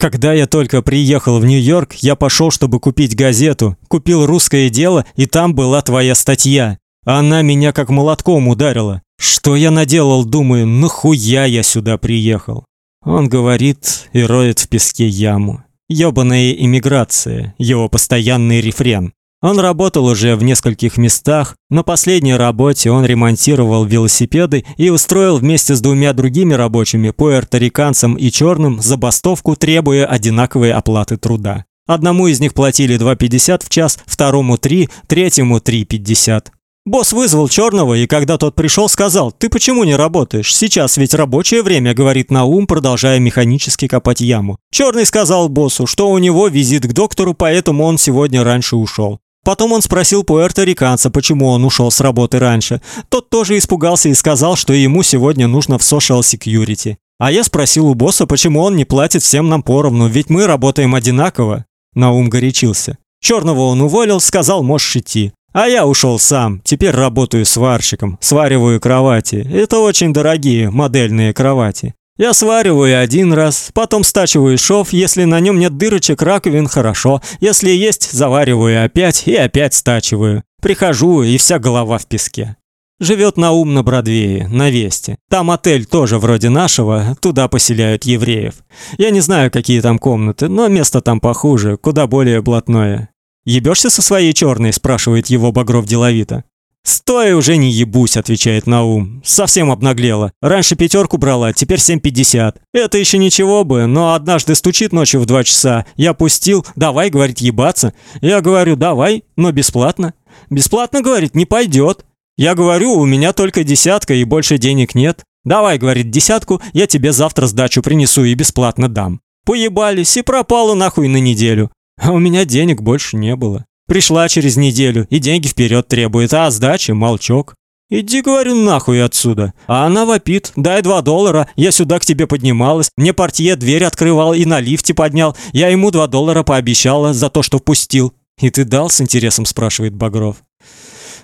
[SPEAKER 1] Когда я только приехал в Нью-Йорк, я пошел, чтобы купить газету. Купил «Русское дело», и там была твоя статья. Она меня как молотком ударила. Что я наделал, думаю, нахуя я сюда приехал? Он говорит и роет в песке яму. Ёбаная иммиграция, его постоянный рефрен. Он работал уже в нескольких местах. На последней работе он ремонтировал велосипеды и устроил вместе с двумя другими рабочими, пуэрториканцем и черным, забастовку, требуя одинаковой оплаты труда. Одному из них платили 2.50 в час, второму 3, третьему 3.50. Босс вызвал черного, и когда тот пришел, сказал: "Ты почему не работаешь? Сейчас ведь рабочее время", говорит Наум, продолжая механически копать яму. Черный сказал боссу, что у него визит к доктору, поэтому он сегодня раньше ушел. Потом он спросил пуэрториканца, почему он ушел с работы раньше. Тот тоже испугался и сказал, что ему сегодня нужно в social security. А я спросил у босса, почему он не платит всем нам поровну, ведь мы работаем одинаково. Наум горячился. Черного он уволил, сказал, можешь идти. А я ушел сам. Теперь работаю сварщиком, свариваю кровати. Это очень дорогие модельные кровати. Я свариваю один раз, потом стачиваю шов, если на нем нет дырочек, раковин хорошо. Если есть, завариваю опять и опять стачиваю. Прихожу, и вся голова в песке. Живет Наум на Бродвее, на Весте. Там отель тоже вроде нашего, туда поселяют евреев. Я не знаю, какие там комнаты, но место там похуже, куда более блатное. Ебешься со своей черной, спрашивает его Багров деловито. «Стоя уже не ебусь», — отвечает Наум. «Совсем обнаглела. Раньше пятерку брала, теперь 7,50. Это еще ничего бы, но однажды стучит ночью в два часа. Я пустил, давай, говорит, ебаться. Я говорю, давай, но бесплатно. Бесплатно, говорит, не пойдет. Я говорю, у меня только десятка и больше денег нет. Давай, говорит, десятку, я тебе завтра сдачу принесу и бесплатно дам. Поебались и пропало нахуй на неделю. А у меня денег больше не было. Пришла через неделю и деньги вперед требует, а сдачи молчок. Иди, говорю, нахуй отсюда. А она вопит: "Дай два доллара, я сюда к тебе поднималась, мне портье дверь открывал и на лифте поднял. Я ему два доллара пообещала за то, что впустил". И ты дал с интересом спрашивает Багров.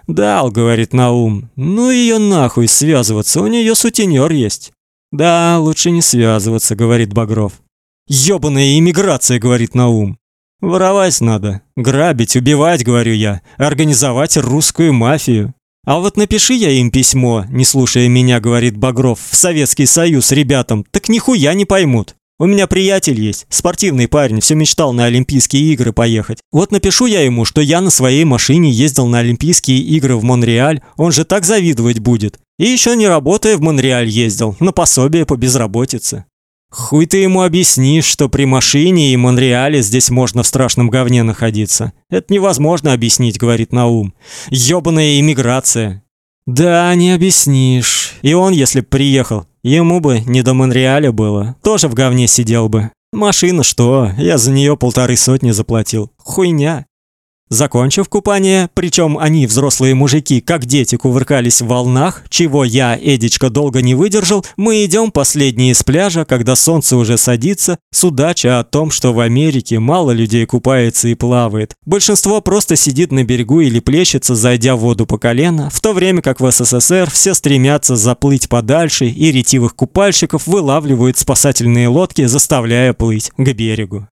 [SPEAKER 1] Дал, говорит Наум. Ну ее нахуй связываться, у нее сутенер есть. Да, лучше не связываться, говорит Багров. Ёбаная иммиграция, говорит Наум. Воровать надо, грабить, убивать, говорю я, организовать русскую мафию. А вот напиши я им письмо, не слушая меня, говорит Багров, в Советский Союз ребятам, так нихуя не поймут. У меня приятель есть, спортивный парень, все мечтал на Олимпийские игры поехать. Вот напишу я ему, что я на своей машине ездил на Олимпийские игры в Монреаль, он же так завидовать будет. И еще не работая в Монреаль ездил, на пособие по безработице. Хуй ты ему объяснишь, что при машине и Монреале здесь можно в страшном говне находиться. Это невозможно объяснить, говорит Наум. Ёбаная иммиграция. Да, не объяснишь. И он, если б приехал, ему бы не до Монреаля было, тоже в говне сидел бы. Машина что? Я за нее полторы сотни заплатил. Хуйня. Закончив купание, причем они, взрослые мужики, как дети, кувыркались в волнах, чего я, Эдичка, долго не выдержал, мы идем последние с пляжа, когда солнце уже садится, судача о том, что в Америке мало людей купается и плавает. Большинство просто сидит на берегу или плещется, зайдя в воду по колено, в то время как в СССР все стремятся заплыть подальше, и ретивых купальщиков вылавливают спасательные лодки, заставляя плыть к берегу.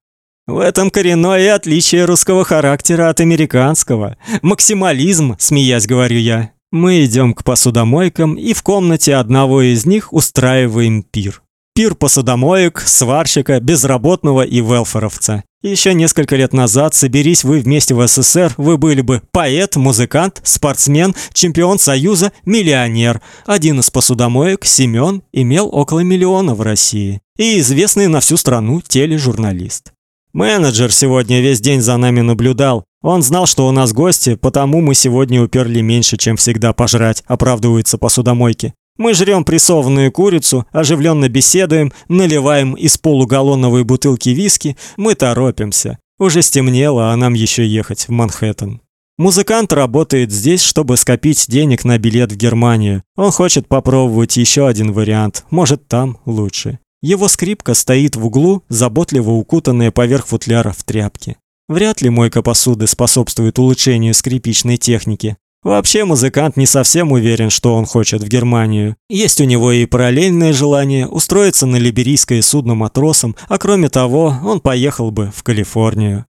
[SPEAKER 1] В этом коренное отличие русского характера от американского. Максимализм, смеясь, говорю я. Мы идем к посудомойкам и в комнате одного из них устраиваем пир. Пир посудомоек, сварщика, безработного и велфоровца. Еще несколько лет назад, соберись вы вместе в СССР, вы были бы поэт, музыкант, спортсмен, чемпион Союза, миллионер. Один из посудомоек, Семен, имел около миллиона в России. И известный на всю страну тележурналист. Менеджер сегодня весь день за нами наблюдал. Он знал, что у нас гости, потому мы сегодня уперли меньше, чем всегда пожрать, оправдывается посудомойки. Мы жрем прессованную курицу, оживленно беседуем, наливаем из полугаллоновой бутылки виски, мы торопимся. Уже стемнело, а нам еще ехать в Манхэттен. Музыкант работает здесь, чтобы скопить денег на билет в Германию. Он хочет попробовать еще один вариант, может, там лучше. Его скрипка стоит в углу, заботливо укутанная поверх футляра в тряпке. Вряд ли мойка посуды способствует улучшению скрипичной техники. Вообще музыкант не совсем уверен, что он хочет в Германию. Есть у него и параллельное желание устроиться на либерийское судно матросом, а кроме того, он поехал бы в Калифорнию.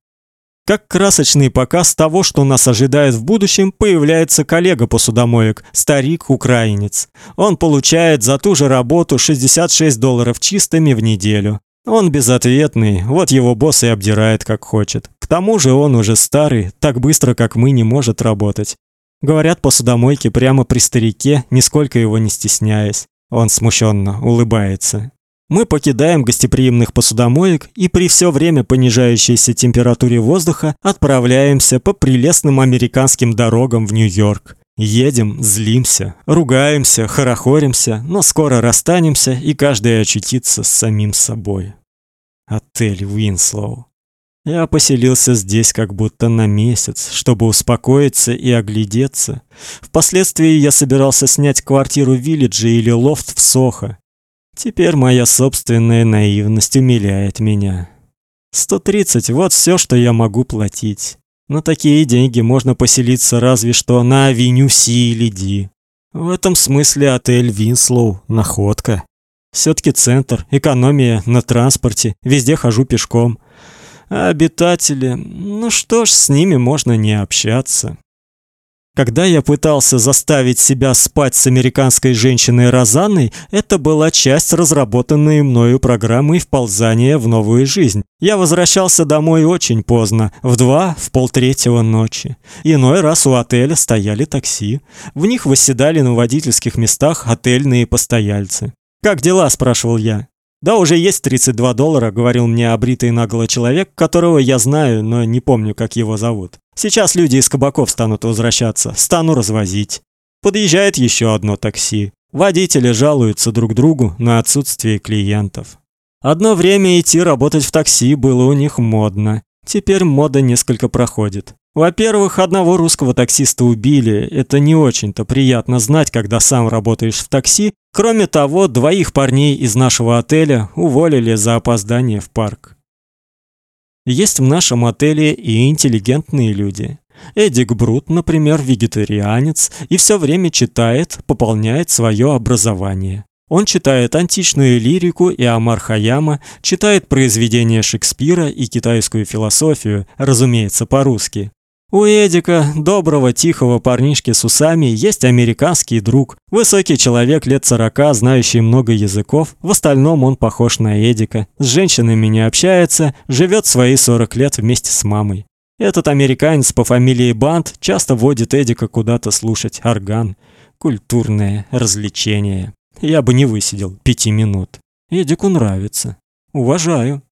[SPEAKER 1] Как красочный показ того, что нас ожидает в будущем, появляется коллега по судомоек, старик-украинец. Он получает за ту же работу 66 долларов чистыми в неделю. Он безответный, вот его босс и обдирает как хочет. К тому же он уже старый, так быстро, как мы, не может работать. Говорят, посудомойки прямо при старике, нисколько его не стесняясь. Он смущенно улыбается. Мы покидаем гостеприимных посудомоек и при все время понижающейся температуре воздуха отправляемся по прелестным американским дорогам в Нью-Йорк. Едем, злимся, ругаемся, хорохоримся, но скоро расстанемся, и каждый очутится с самим собой. Отель Уинслоу. Я поселился здесь как будто на месяц, чтобы успокоиться и оглядеться. Впоследствии я собирался снять квартиру в Виллидже или лофт в Сохо. Теперь моя собственная наивность умиляет меня. 130 вот все, что я могу платить. На такие деньги можно поселиться разве что на авеню Си или Ди. В этом смысле отель Винслоу находка. все таки центр, экономия на транспорте, везде хожу пешком. А обитатели, ну что ж, с ними можно не общаться. Когда я пытался заставить себя спать с американской женщиной Розанной, это была часть разработанной мною программы вползания в новую жизнь. Я возвращался домой очень поздно, в два, в полтретьего ночи. Иной раз у отеля стояли такси. В них восседали на водительских местах отельные постояльцы. «Как дела?» – спрашивал я. Да, уже есть 32 доллара, говорил мне обритый нагло человек, которого я знаю, но не помню, как его зовут. Сейчас люди из кабаков станут возвращаться, стану развозить. Подъезжает еще одно такси. Водители жалуются друг другу на отсутствие клиентов. Одно время идти работать в такси было у них модно. Теперь мода несколько проходит. Во-первых, одного русского таксиста убили. Это не очень-то приятно знать, когда сам работаешь в такси. Кроме того, двоих парней из нашего отеля уволили за опоздание в парк. Есть в нашем отеле и интеллигентные люди. Эдик Брут, например, вегетарианец и все время читает, пополняет свое образование. Он читает античную лирику и Амар Хаяма, читает произведения Шекспира и китайскую философию, разумеется, по-русски. У Эдика, доброго, тихого парнишки с усами, есть американский друг. Высокий человек лет сорока, знающий много языков. В остальном он похож на Эдика. С женщинами не общается, живет свои 40 лет вместе с мамой. Этот американец по фамилии Бант часто водит Эдика куда-то слушать орган. Культурное развлечение. Я бы не высидел пяти минут. Эдику нравится. Уважаю.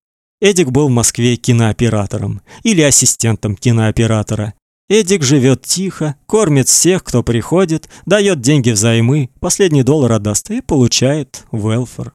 [SPEAKER 1] Эдик был в Москве кинооператором или ассистентом кинооператора. Эдик живет тихо, кормит всех, кто приходит, дает деньги взаймы, последний доллар отдаст и получает велфер.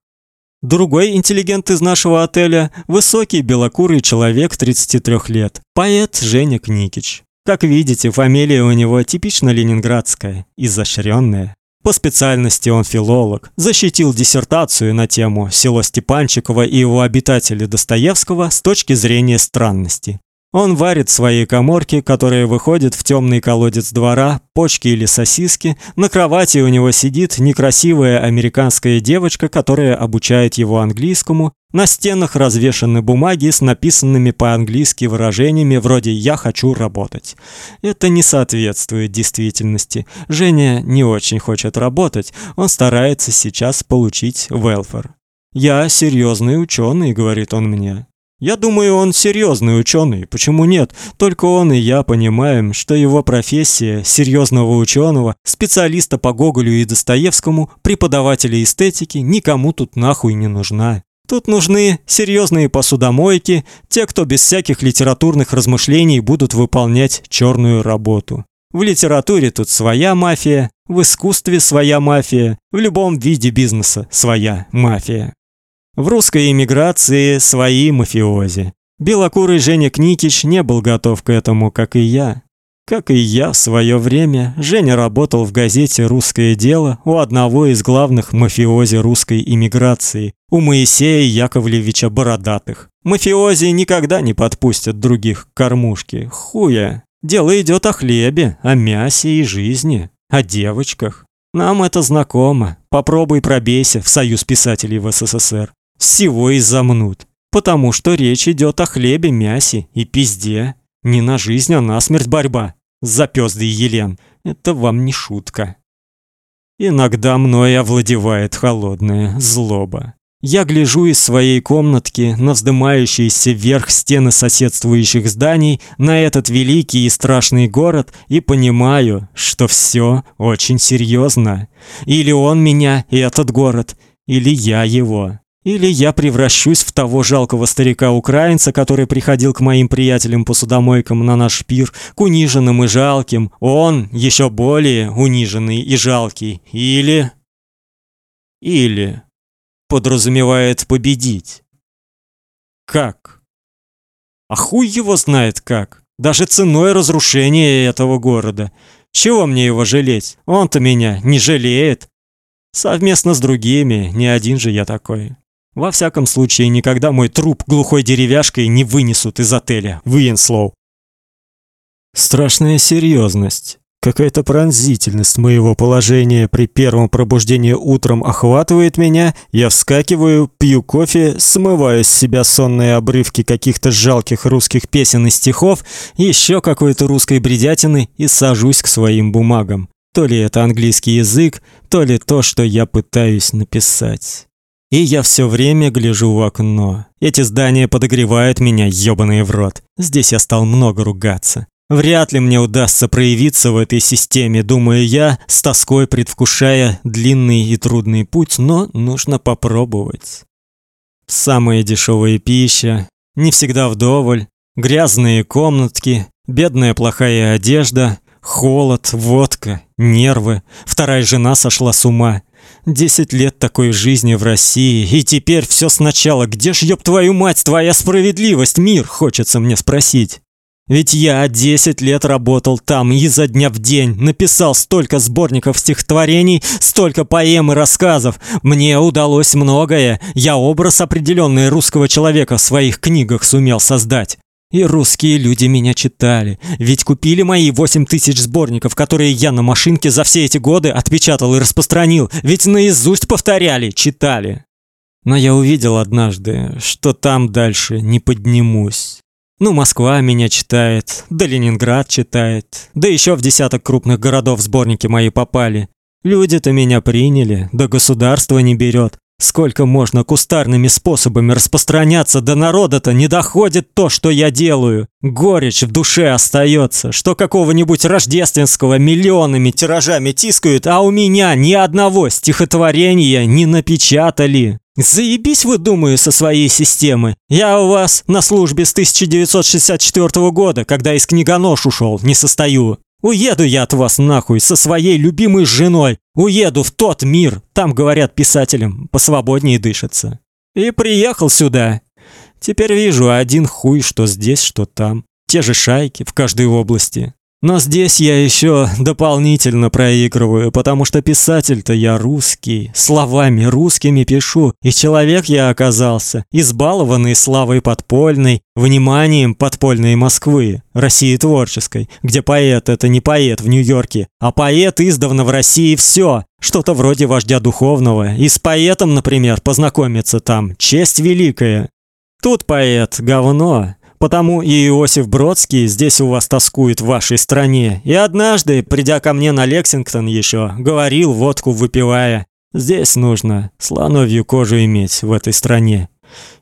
[SPEAKER 1] Другой интеллигент из нашего отеля высокий белокурый человек 33 лет, поэт Женя Кникич. Как видите, фамилия у него типично ленинградская, изощренная. По специальности он филолог, защитил диссертацию на тему село Степанчиково и его обитатели Достоевского с точки зрения странности. Он варит в своей каморке, которая выходит в темный колодец двора, почки или сосиски. На кровати у него сидит некрасивая американская девочка, которая обучает его английскому. На стенах развешаны бумаги с написанными по-английски выражениями вроде «я хочу работать». Это не соответствует действительности. Женя не очень хочет работать, он старается сейчас получить welfare. Я серьезный ученый, говорит он мне. Я думаю, он серьезный ученый. Почему нет? Только он и я понимаем, что его профессия серьезного ученого, специалиста по Гоголю и Достоевскому, преподавателя эстетики никому тут нахуй не нужна. Тут нужны серьезные посудомойки, те, кто без всяких литературных размышлений будут выполнять черную работу. В литературе тут своя мафия, в искусстве своя мафия, в любом виде бизнеса своя мафия. В русской эмиграции свои мафиози. Белокурый Женя Кникич не был готов к этому, как и я. Как и я в свое время, Женя работал в газете Русское дело у одного из главных мафиози русской эмиграции, у Моисея Яковлевича Бородатых. Мафиози никогда не подпустят других к кормушке. Хуя. Дело идет о хлебе, о мясе и жизни, о девочках. Нам это знакомо. Попробуй пробейся в Союз писателей в СССР всего и замнут, потому что речь идет о хлебе, мясе и пизде. Не на жизнь, а на смерть борьба. За пёздый Елен. Это вам не шутка. Иногда мной овладевает холодная злоба. Я гляжу из своей комнатки на вздымающиеся вверх стены соседствующих зданий, на этот великий и страшный город и понимаю, что все очень серьезно. Или он меня и этот город, или я его. Или я превращусь в того жалкого старика-украинца, который приходил к моим приятелям по судомойкам на наш пир, к униженным и жалким. Он еще более униженный и жалкий. Или... Или... Подразумевает победить. Как? А хуй его знает как. Даже ценой разрушения этого города. Чего мне его жалеть? Он-то меня не жалеет. Совместно с другими, не один же я такой. Во всяком случае, никогда мой труп глухой деревяшкой не вынесут из отеля Уинслоу. Страшная серьезность, какая-то пронзительность моего положения при первом пробуждении утром охватывает меня. Я вскакиваю, пью кофе, смываю с себя сонные обрывки каких-то жалких русских песен и стихов, еще какой-то русской бредятины и сажусь к своим бумагам. То ли это английский язык, то ли то, что я пытаюсь написать. И я все время гляжу в окно. Эти здания подогревают меня, ёбаные в рот. Здесь я стал много ругаться. Вряд ли мне удастся проявиться в этой системе, думаю я, с тоской предвкушая длинный и трудный путь, но нужно попробовать. Самая дешевая пища, не всегда вдоволь, грязные комнатки, бедная плохая одежда, холод, водка, нервы. Вторая жена сошла с ума. Десять лет такой жизни в России, и теперь все сначала. Где ж, ёб твою мать, твоя справедливость, мир, хочется мне спросить. Ведь я десять лет работал там изо дня в день, написал столько сборников стихотворений, столько поэм и рассказов. Мне удалось многое. Я образ определенный русского человека в своих книгах сумел создать. И русские люди меня читали, ведь купили мои восемь тысяч сборников, которые я на машинке за все эти годы отпечатал и распространил, ведь наизусть повторяли, читали. Но я увидел однажды, что там дальше не поднимусь. Ну, Москва меня читает, да Ленинград читает, да еще в десяток крупных городов сборники мои попали. Люди-то меня приняли, да государство не берет. Сколько можно кустарными способами распространяться до народа-то не доходит то, что я делаю. Горечь в душе остается, что какого-нибудь рождественского миллионами тиражами тискают, а у меня ни одного стихотворения не напечатали. Заебись вы, думаю, со своей системы. Я у вас на службе с 1964 года, когда из книгонож ушел, не состою. Уеду я от вас нахуй со своей любимой женой. Уеду в тот мир. Там, говорят писателям, посвободнее дышится. И приехал сюда. Теперь вижу один хуй, что здесь, что там. Те же шайки в каждой области. Но здесь я еще дополнительно проигрываю, потому что писатель-то я русский, словами русскими пишу, и человек я оказался, избалованный славой подпольной, вниманием подпольной Москвы, России творческой, где поэт это не поэт в Нью-Йорке, а поэт издавна в России все, что-то вроде вождя духовного, и с поэтом, например, познакомиться там, честь великая. Тут поэт говно, Потому и Иосиф Бродский здесь у вас тоскует в вашей стране. И однажды, придя ко мне на Лексингтон еще, говорил, водку выпивая, Здесь нужно слоновью кожу иметь в этой стране.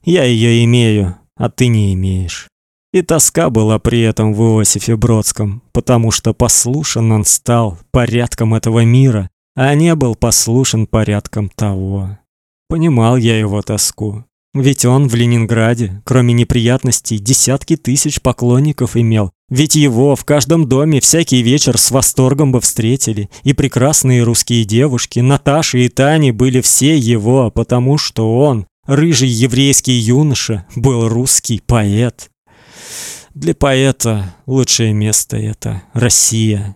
[SPEAKER 1] Я ее имею, а ты не имеешь. И тоска была при этом в Иосифе Бродском, потому что послушен он стал порядкам этого мира, а не был послушен порядкам того. Понимал я его тоску. Ведь он в Ленинграде, кроме неприятностей, десятки тысяч поклонников имел. Ведь его в каждом доме всякий вечер с восторгом бы встретили, и прекрасные русские девушки, Наташа и Таня были все его, потому что он, рыжий еврейский юноша, был русский поэт. Для поэта лучшее место это Россия.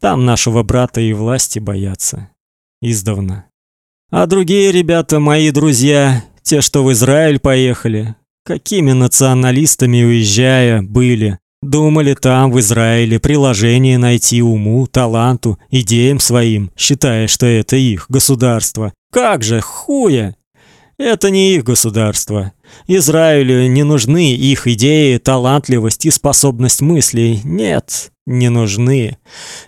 [SPEAKER 1] Там нашего брата и власти боятся издавна. А другие ребята, мои друзья, те, что в Израиль поехали, какими националистами уезжая были, думали там в Израиле приложение найти уму, таланту, идеям своим, считая, что это их государство. Как же хуя? Это не их государство. Израилю не нужны их идеи, талантливость и способность мыслей. Нет, не нужны.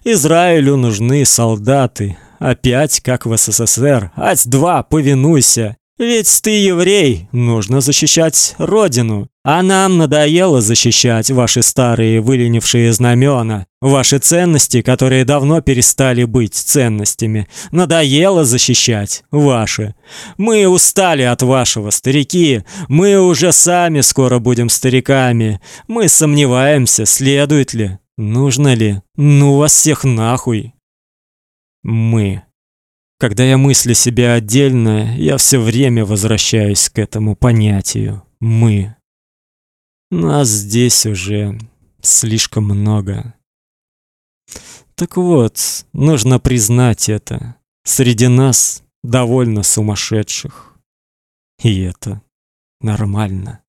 [SPEAKER 1] Израилю нужны солдаты. Опять как в СССР. Ать-два, повинуйся. Ведь ты еврей, нужно защищать родину. А нам надоело защищать ваши старые выленившие знамена, ваши ценности, которые давно перестали быть ценностями. Надоело защищать ваши. Мы устали от вашего, старики. Мы уже сами скоро будем стариками. Мы сомневаемся, следует ли, нужно ли. Ну вас всех нахуй. Мы когда я мыслю себя отдельно, я все время возвращаюсь к этому понятию мы. Нас здесь уже слишком много. Так вот, нужно признать это. Среди нас довольно сумасшедших. И это нормально.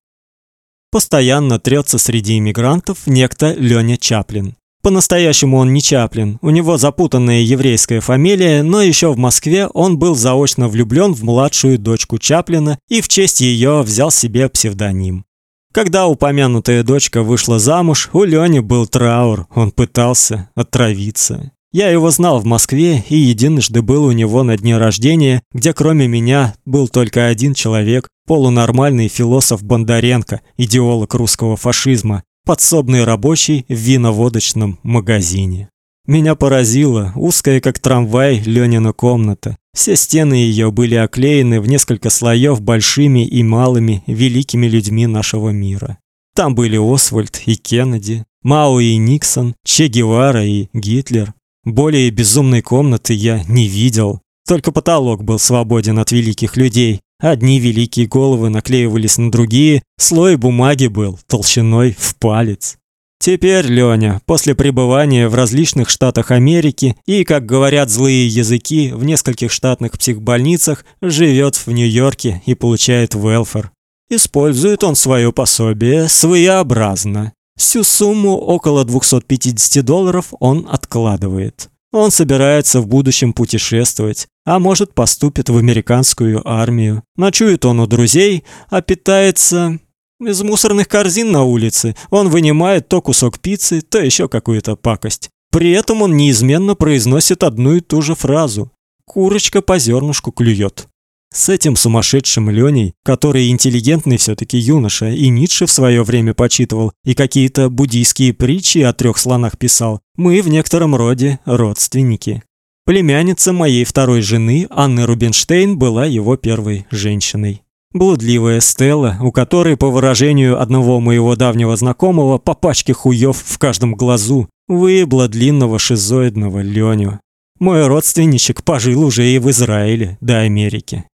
[SPEAKER 1] Постоянно трется среди иммигрантов некто Лёня Чаплин. По-настоящему он не Чаплин. У него запутанная еврейская фамилия, но еще в Москве он был заочно влюблен в младшую дочку Чаплина и в честь ее взял себе псевдоним. Когда упомянутая дочка вышла замуж, у Лёни был траур. Он пытался отравиться. Я его знал в Москве и единожды был у него на дне рождения, где кроме меня был только один человек, полунормальный философ Бондаренко, идеолог русского фашизма, подсобный рабочий в виноводочном магазине. Меня поразила узкая, как трамвай, Ленина комната. Все стены ее были оклеены в несколько слоев большими и малыми великими людьми нашего мира. Там были Освальд и Кеннеди, Мао и Никсон, Че Гевара и Гитлер. Более безумной комнаты я не видел. Только потолок был свободен от великих людей, Одни великие головы наклеивались на другие, слой бумаги был толщиной в палец. Теперь Лёня, после пребывания в различных штатах Америки и, как говорят злые языки, в нескольких штатных психбольницах, живет в Нью-Йорке и получает велфер. Использует он свое пособие своеобразно. Всю сумму около 250 долларов он откладывает. Он собирается в будущем путешествовать, а может, поступит в американскую армию. Ночует он у друзей, а питается из мусорных корзин на улице. Он вынимает то кусок пиццы, то еще какую-то пакость. При этом он неизменно произносит одну и ту же фразу: "Курочка по зернышку клюет". С этим сумасшедшим Леней, который интеллигентный все таки юноша, и Ницше в свое время почитывал, и какие-то буддийские притчи о трех слонах писал, мы в некотором роде родственники. Племянница моей второй жены, Анны Рубинштейн, была его первой женщиной. Блудливая Стелла, у которой, по выражению одного моего давнего знакомого, по пачке хуёв в каждом глазу, выебла длинного шизоидного Леню. Мой родственничек пожил уже и в Израиле, до Америки.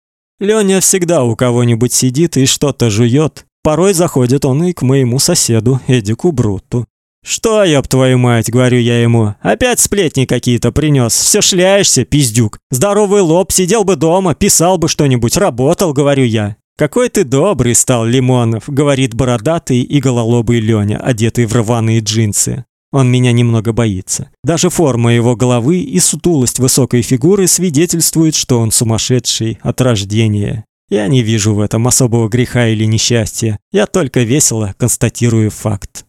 [SPEAKER 1] Лёня всегда у кого-нибудь сидит и что-то жует. Порой заходит он и к моему соседу Эдику Брутту. «Что, ёб твою мать?» — говорю я ему. «Опять сплетни какие-то принёс. Всё шляешься, пиздюк. Здоровый лоб, сидел бы дома, писал бы что-нибудь, работал», — говорю я. «Какой ты добрый стал, Лимонов», — говорит бородатый и гололобый Лёня, одетый в рваные джинсы. Он меня немного боится. Даже форма его головы и сутулость высокой фигуры свидетельствуют, что он сумасшедший от рождения. Я не вижу в этом особого греха или несчастья. Я только весело констатирую факт.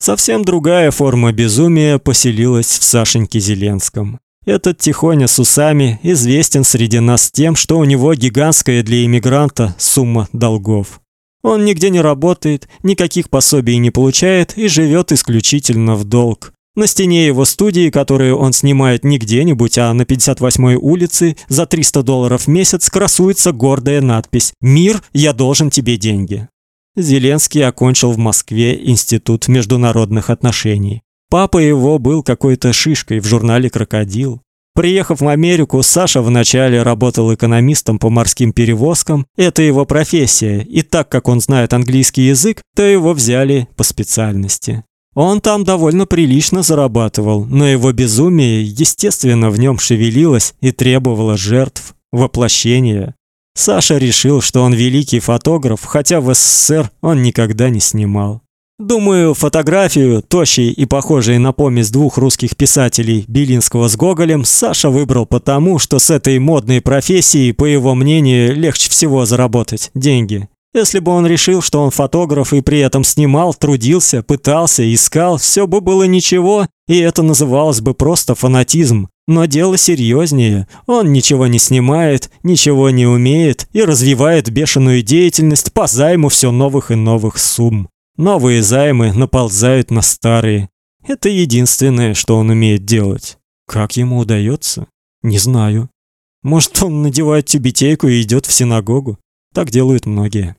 [SPEAKER 1] Совсем другая форма безумия поселилась в Сашеньке Зеленском. Этот Тихоня с усами известен среди нас тем, что у него гигантская для иммигранта сумма долгов. Он нигде не работает, никаких пособий не получает и живет исключительно в долг. На стене его студии, которую он снимает не где-нибудь, а на 58-й улице, за 300 долларов в месяц красуется гордая надпись «Мир, я должен тебе деньги». Зеленский окончил в Москве Институт международных отношений. Папа его был какой-то шишкой в журнале Крокодил. Приехав в Америку, Саша вначале работал экономистом по морским перевозкам. Это его профессия, и так как он знает английский язык, то его взяли по специальности. Он там довольно прилично зарабатывал, но его безумие, естественно, в нем шевелилось и требовало жертв, воплощения. Саша решил, что он великий фотограф, хотя в СССР он никогда не снимал. Думаю, фотографию, тощей и похожей на помесь двух русских писателей, Белинского с Гоголем, Саша выбрал потому, что с этой модной профессией, по его мнению, легче всего заработать деньги. Если бы он решил, что он фотограф и при этом снимал, трудился, пытался, искал, все бы было ничего, и это называлось бы просто фанатизм. Но дело серьезнее. Он ничего не снимает, ничего не умеет и развивает бешеную деятельность по займу все новых и новых сумм. Новые займы наползают на старые. Это единственное, что он умеет делать. Как ему удается? Не знаю. Может, он надевает тюбетейку и идет в синагогу? Так делают многие.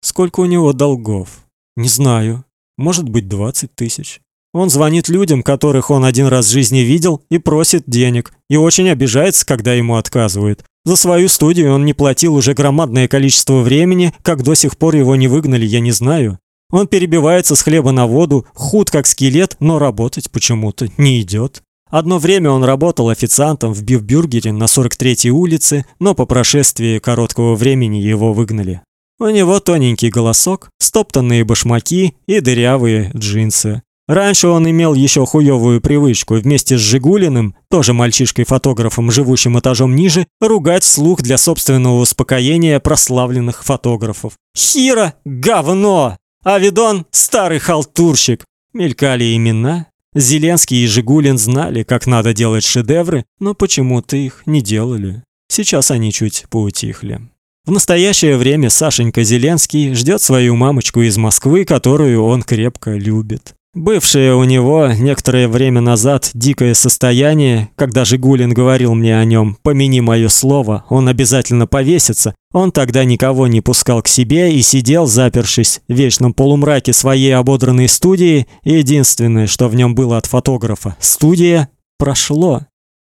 [SPEAKER 1] Сколько у него долгов? Не знаю. Может быть, двадцать тысяч. Он звонит людям, которых он один раз в жизни видел, и просит денег, и очень обижается, когда ему отказывают. За свою студию он не платил уже громадное количество времени, как до сих пор его не выгнали, я не знаю. Он перебивается с хлеба на воду, худ как скелет, но работать почему-то не идет. Одно время он работал официантом в Бифбюргере на 43-й улице, но по прошествии короткого времени его выгнали. У него тоненький голосок, стоптанные башмаки и дырявые джинсы. Раньше он имел еще хуевую привычку вместе с Жигулиным, тоже мальчишкой-фотографом, живущим этажом ниже, ругать вслух для собственного успокоения прославленных фотографов. «Хира! Говно!» А Видон – старый халтурщик. Мелькали имена. Зеленский и Жигулин знали, как надо делать шедевры, но почему-то их не делали. Сейчас они чуть поутихли. В настоящее время Сашенька Зеленский ждет свою мамочку из Москвы, которую он крепко любит. Бывшее у него некоторое время назад дикое состояние, когда Жигулин говорил мне о нем, помяни мое слово, он обязательно повесится. Он тогда никого не пускал к себе и сидел, запершись в вечном полумраке своей ободранной студии. Единственное, что в нем было от фотографа, студия прошло.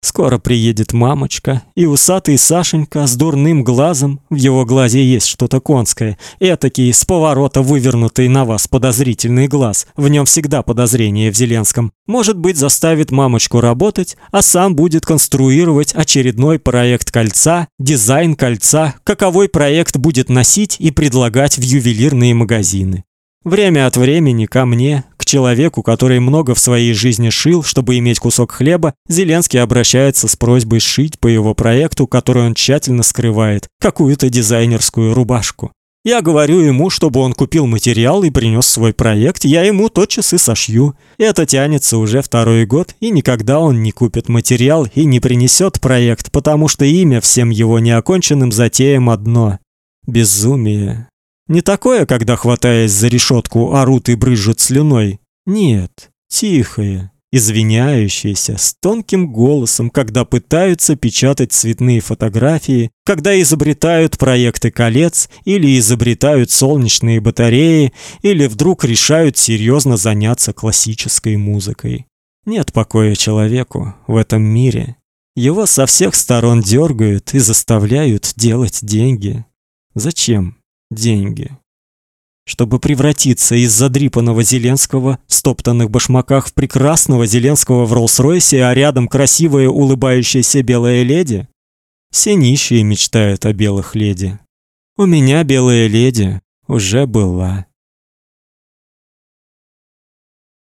[SPEAKER 1] Скоро приедет мамочка, и усатый Сашенька с дурным глазом, в его глазе есть что-то конское, этакий с поворота вывернутый на вас подозрительный глаз, в нем всегда подозрение в Зеленском, может быть, заставит мамочку работать, а сам будет конструировать очередной проект кольца, дизайн кольца, каковой проект будет носить и предлагать в ювелирные магазины. Время от времени ко мне, к человеку, который много в своей жизни шил, чтобы иметь кусок хлеба, Зеленский обращается с просьбой сшить по его проекту, который он тщательно скрывает, какую-то дизайнерскую рубашку. Я говорю ему, чтобы он купил материал и принес свой проект, я ему тотчас и сошью. Это тянется уже второй год, и никогда он не купит материал и не принесет проект, потому что имя всем его неоконченным затеям одно безумие. Не такое, когда, хватаясь за решетку, орут и брызжут слюной. Нет, тихое, извиняющееся, с тонким голосом, когда пытаются печатать цветные фотографии, когда изобретают проекты колец или изобретают солнечные батареи, или вдруг решают серьезно заняться классической музыкой. Нет покоя человеку в этом мире. Его со всех сторон дергают и заставляют делать деньги. Зачем? Деньги. Чтобы превратиться из задрипанного Зеленского в стоптанных башмаках в прекрасного Зеленского в Роллс-Ройсе, а рядом красивая улыбающаяся белая леди? Все нищие мечтают о белых леди. У меня белая леди уже была.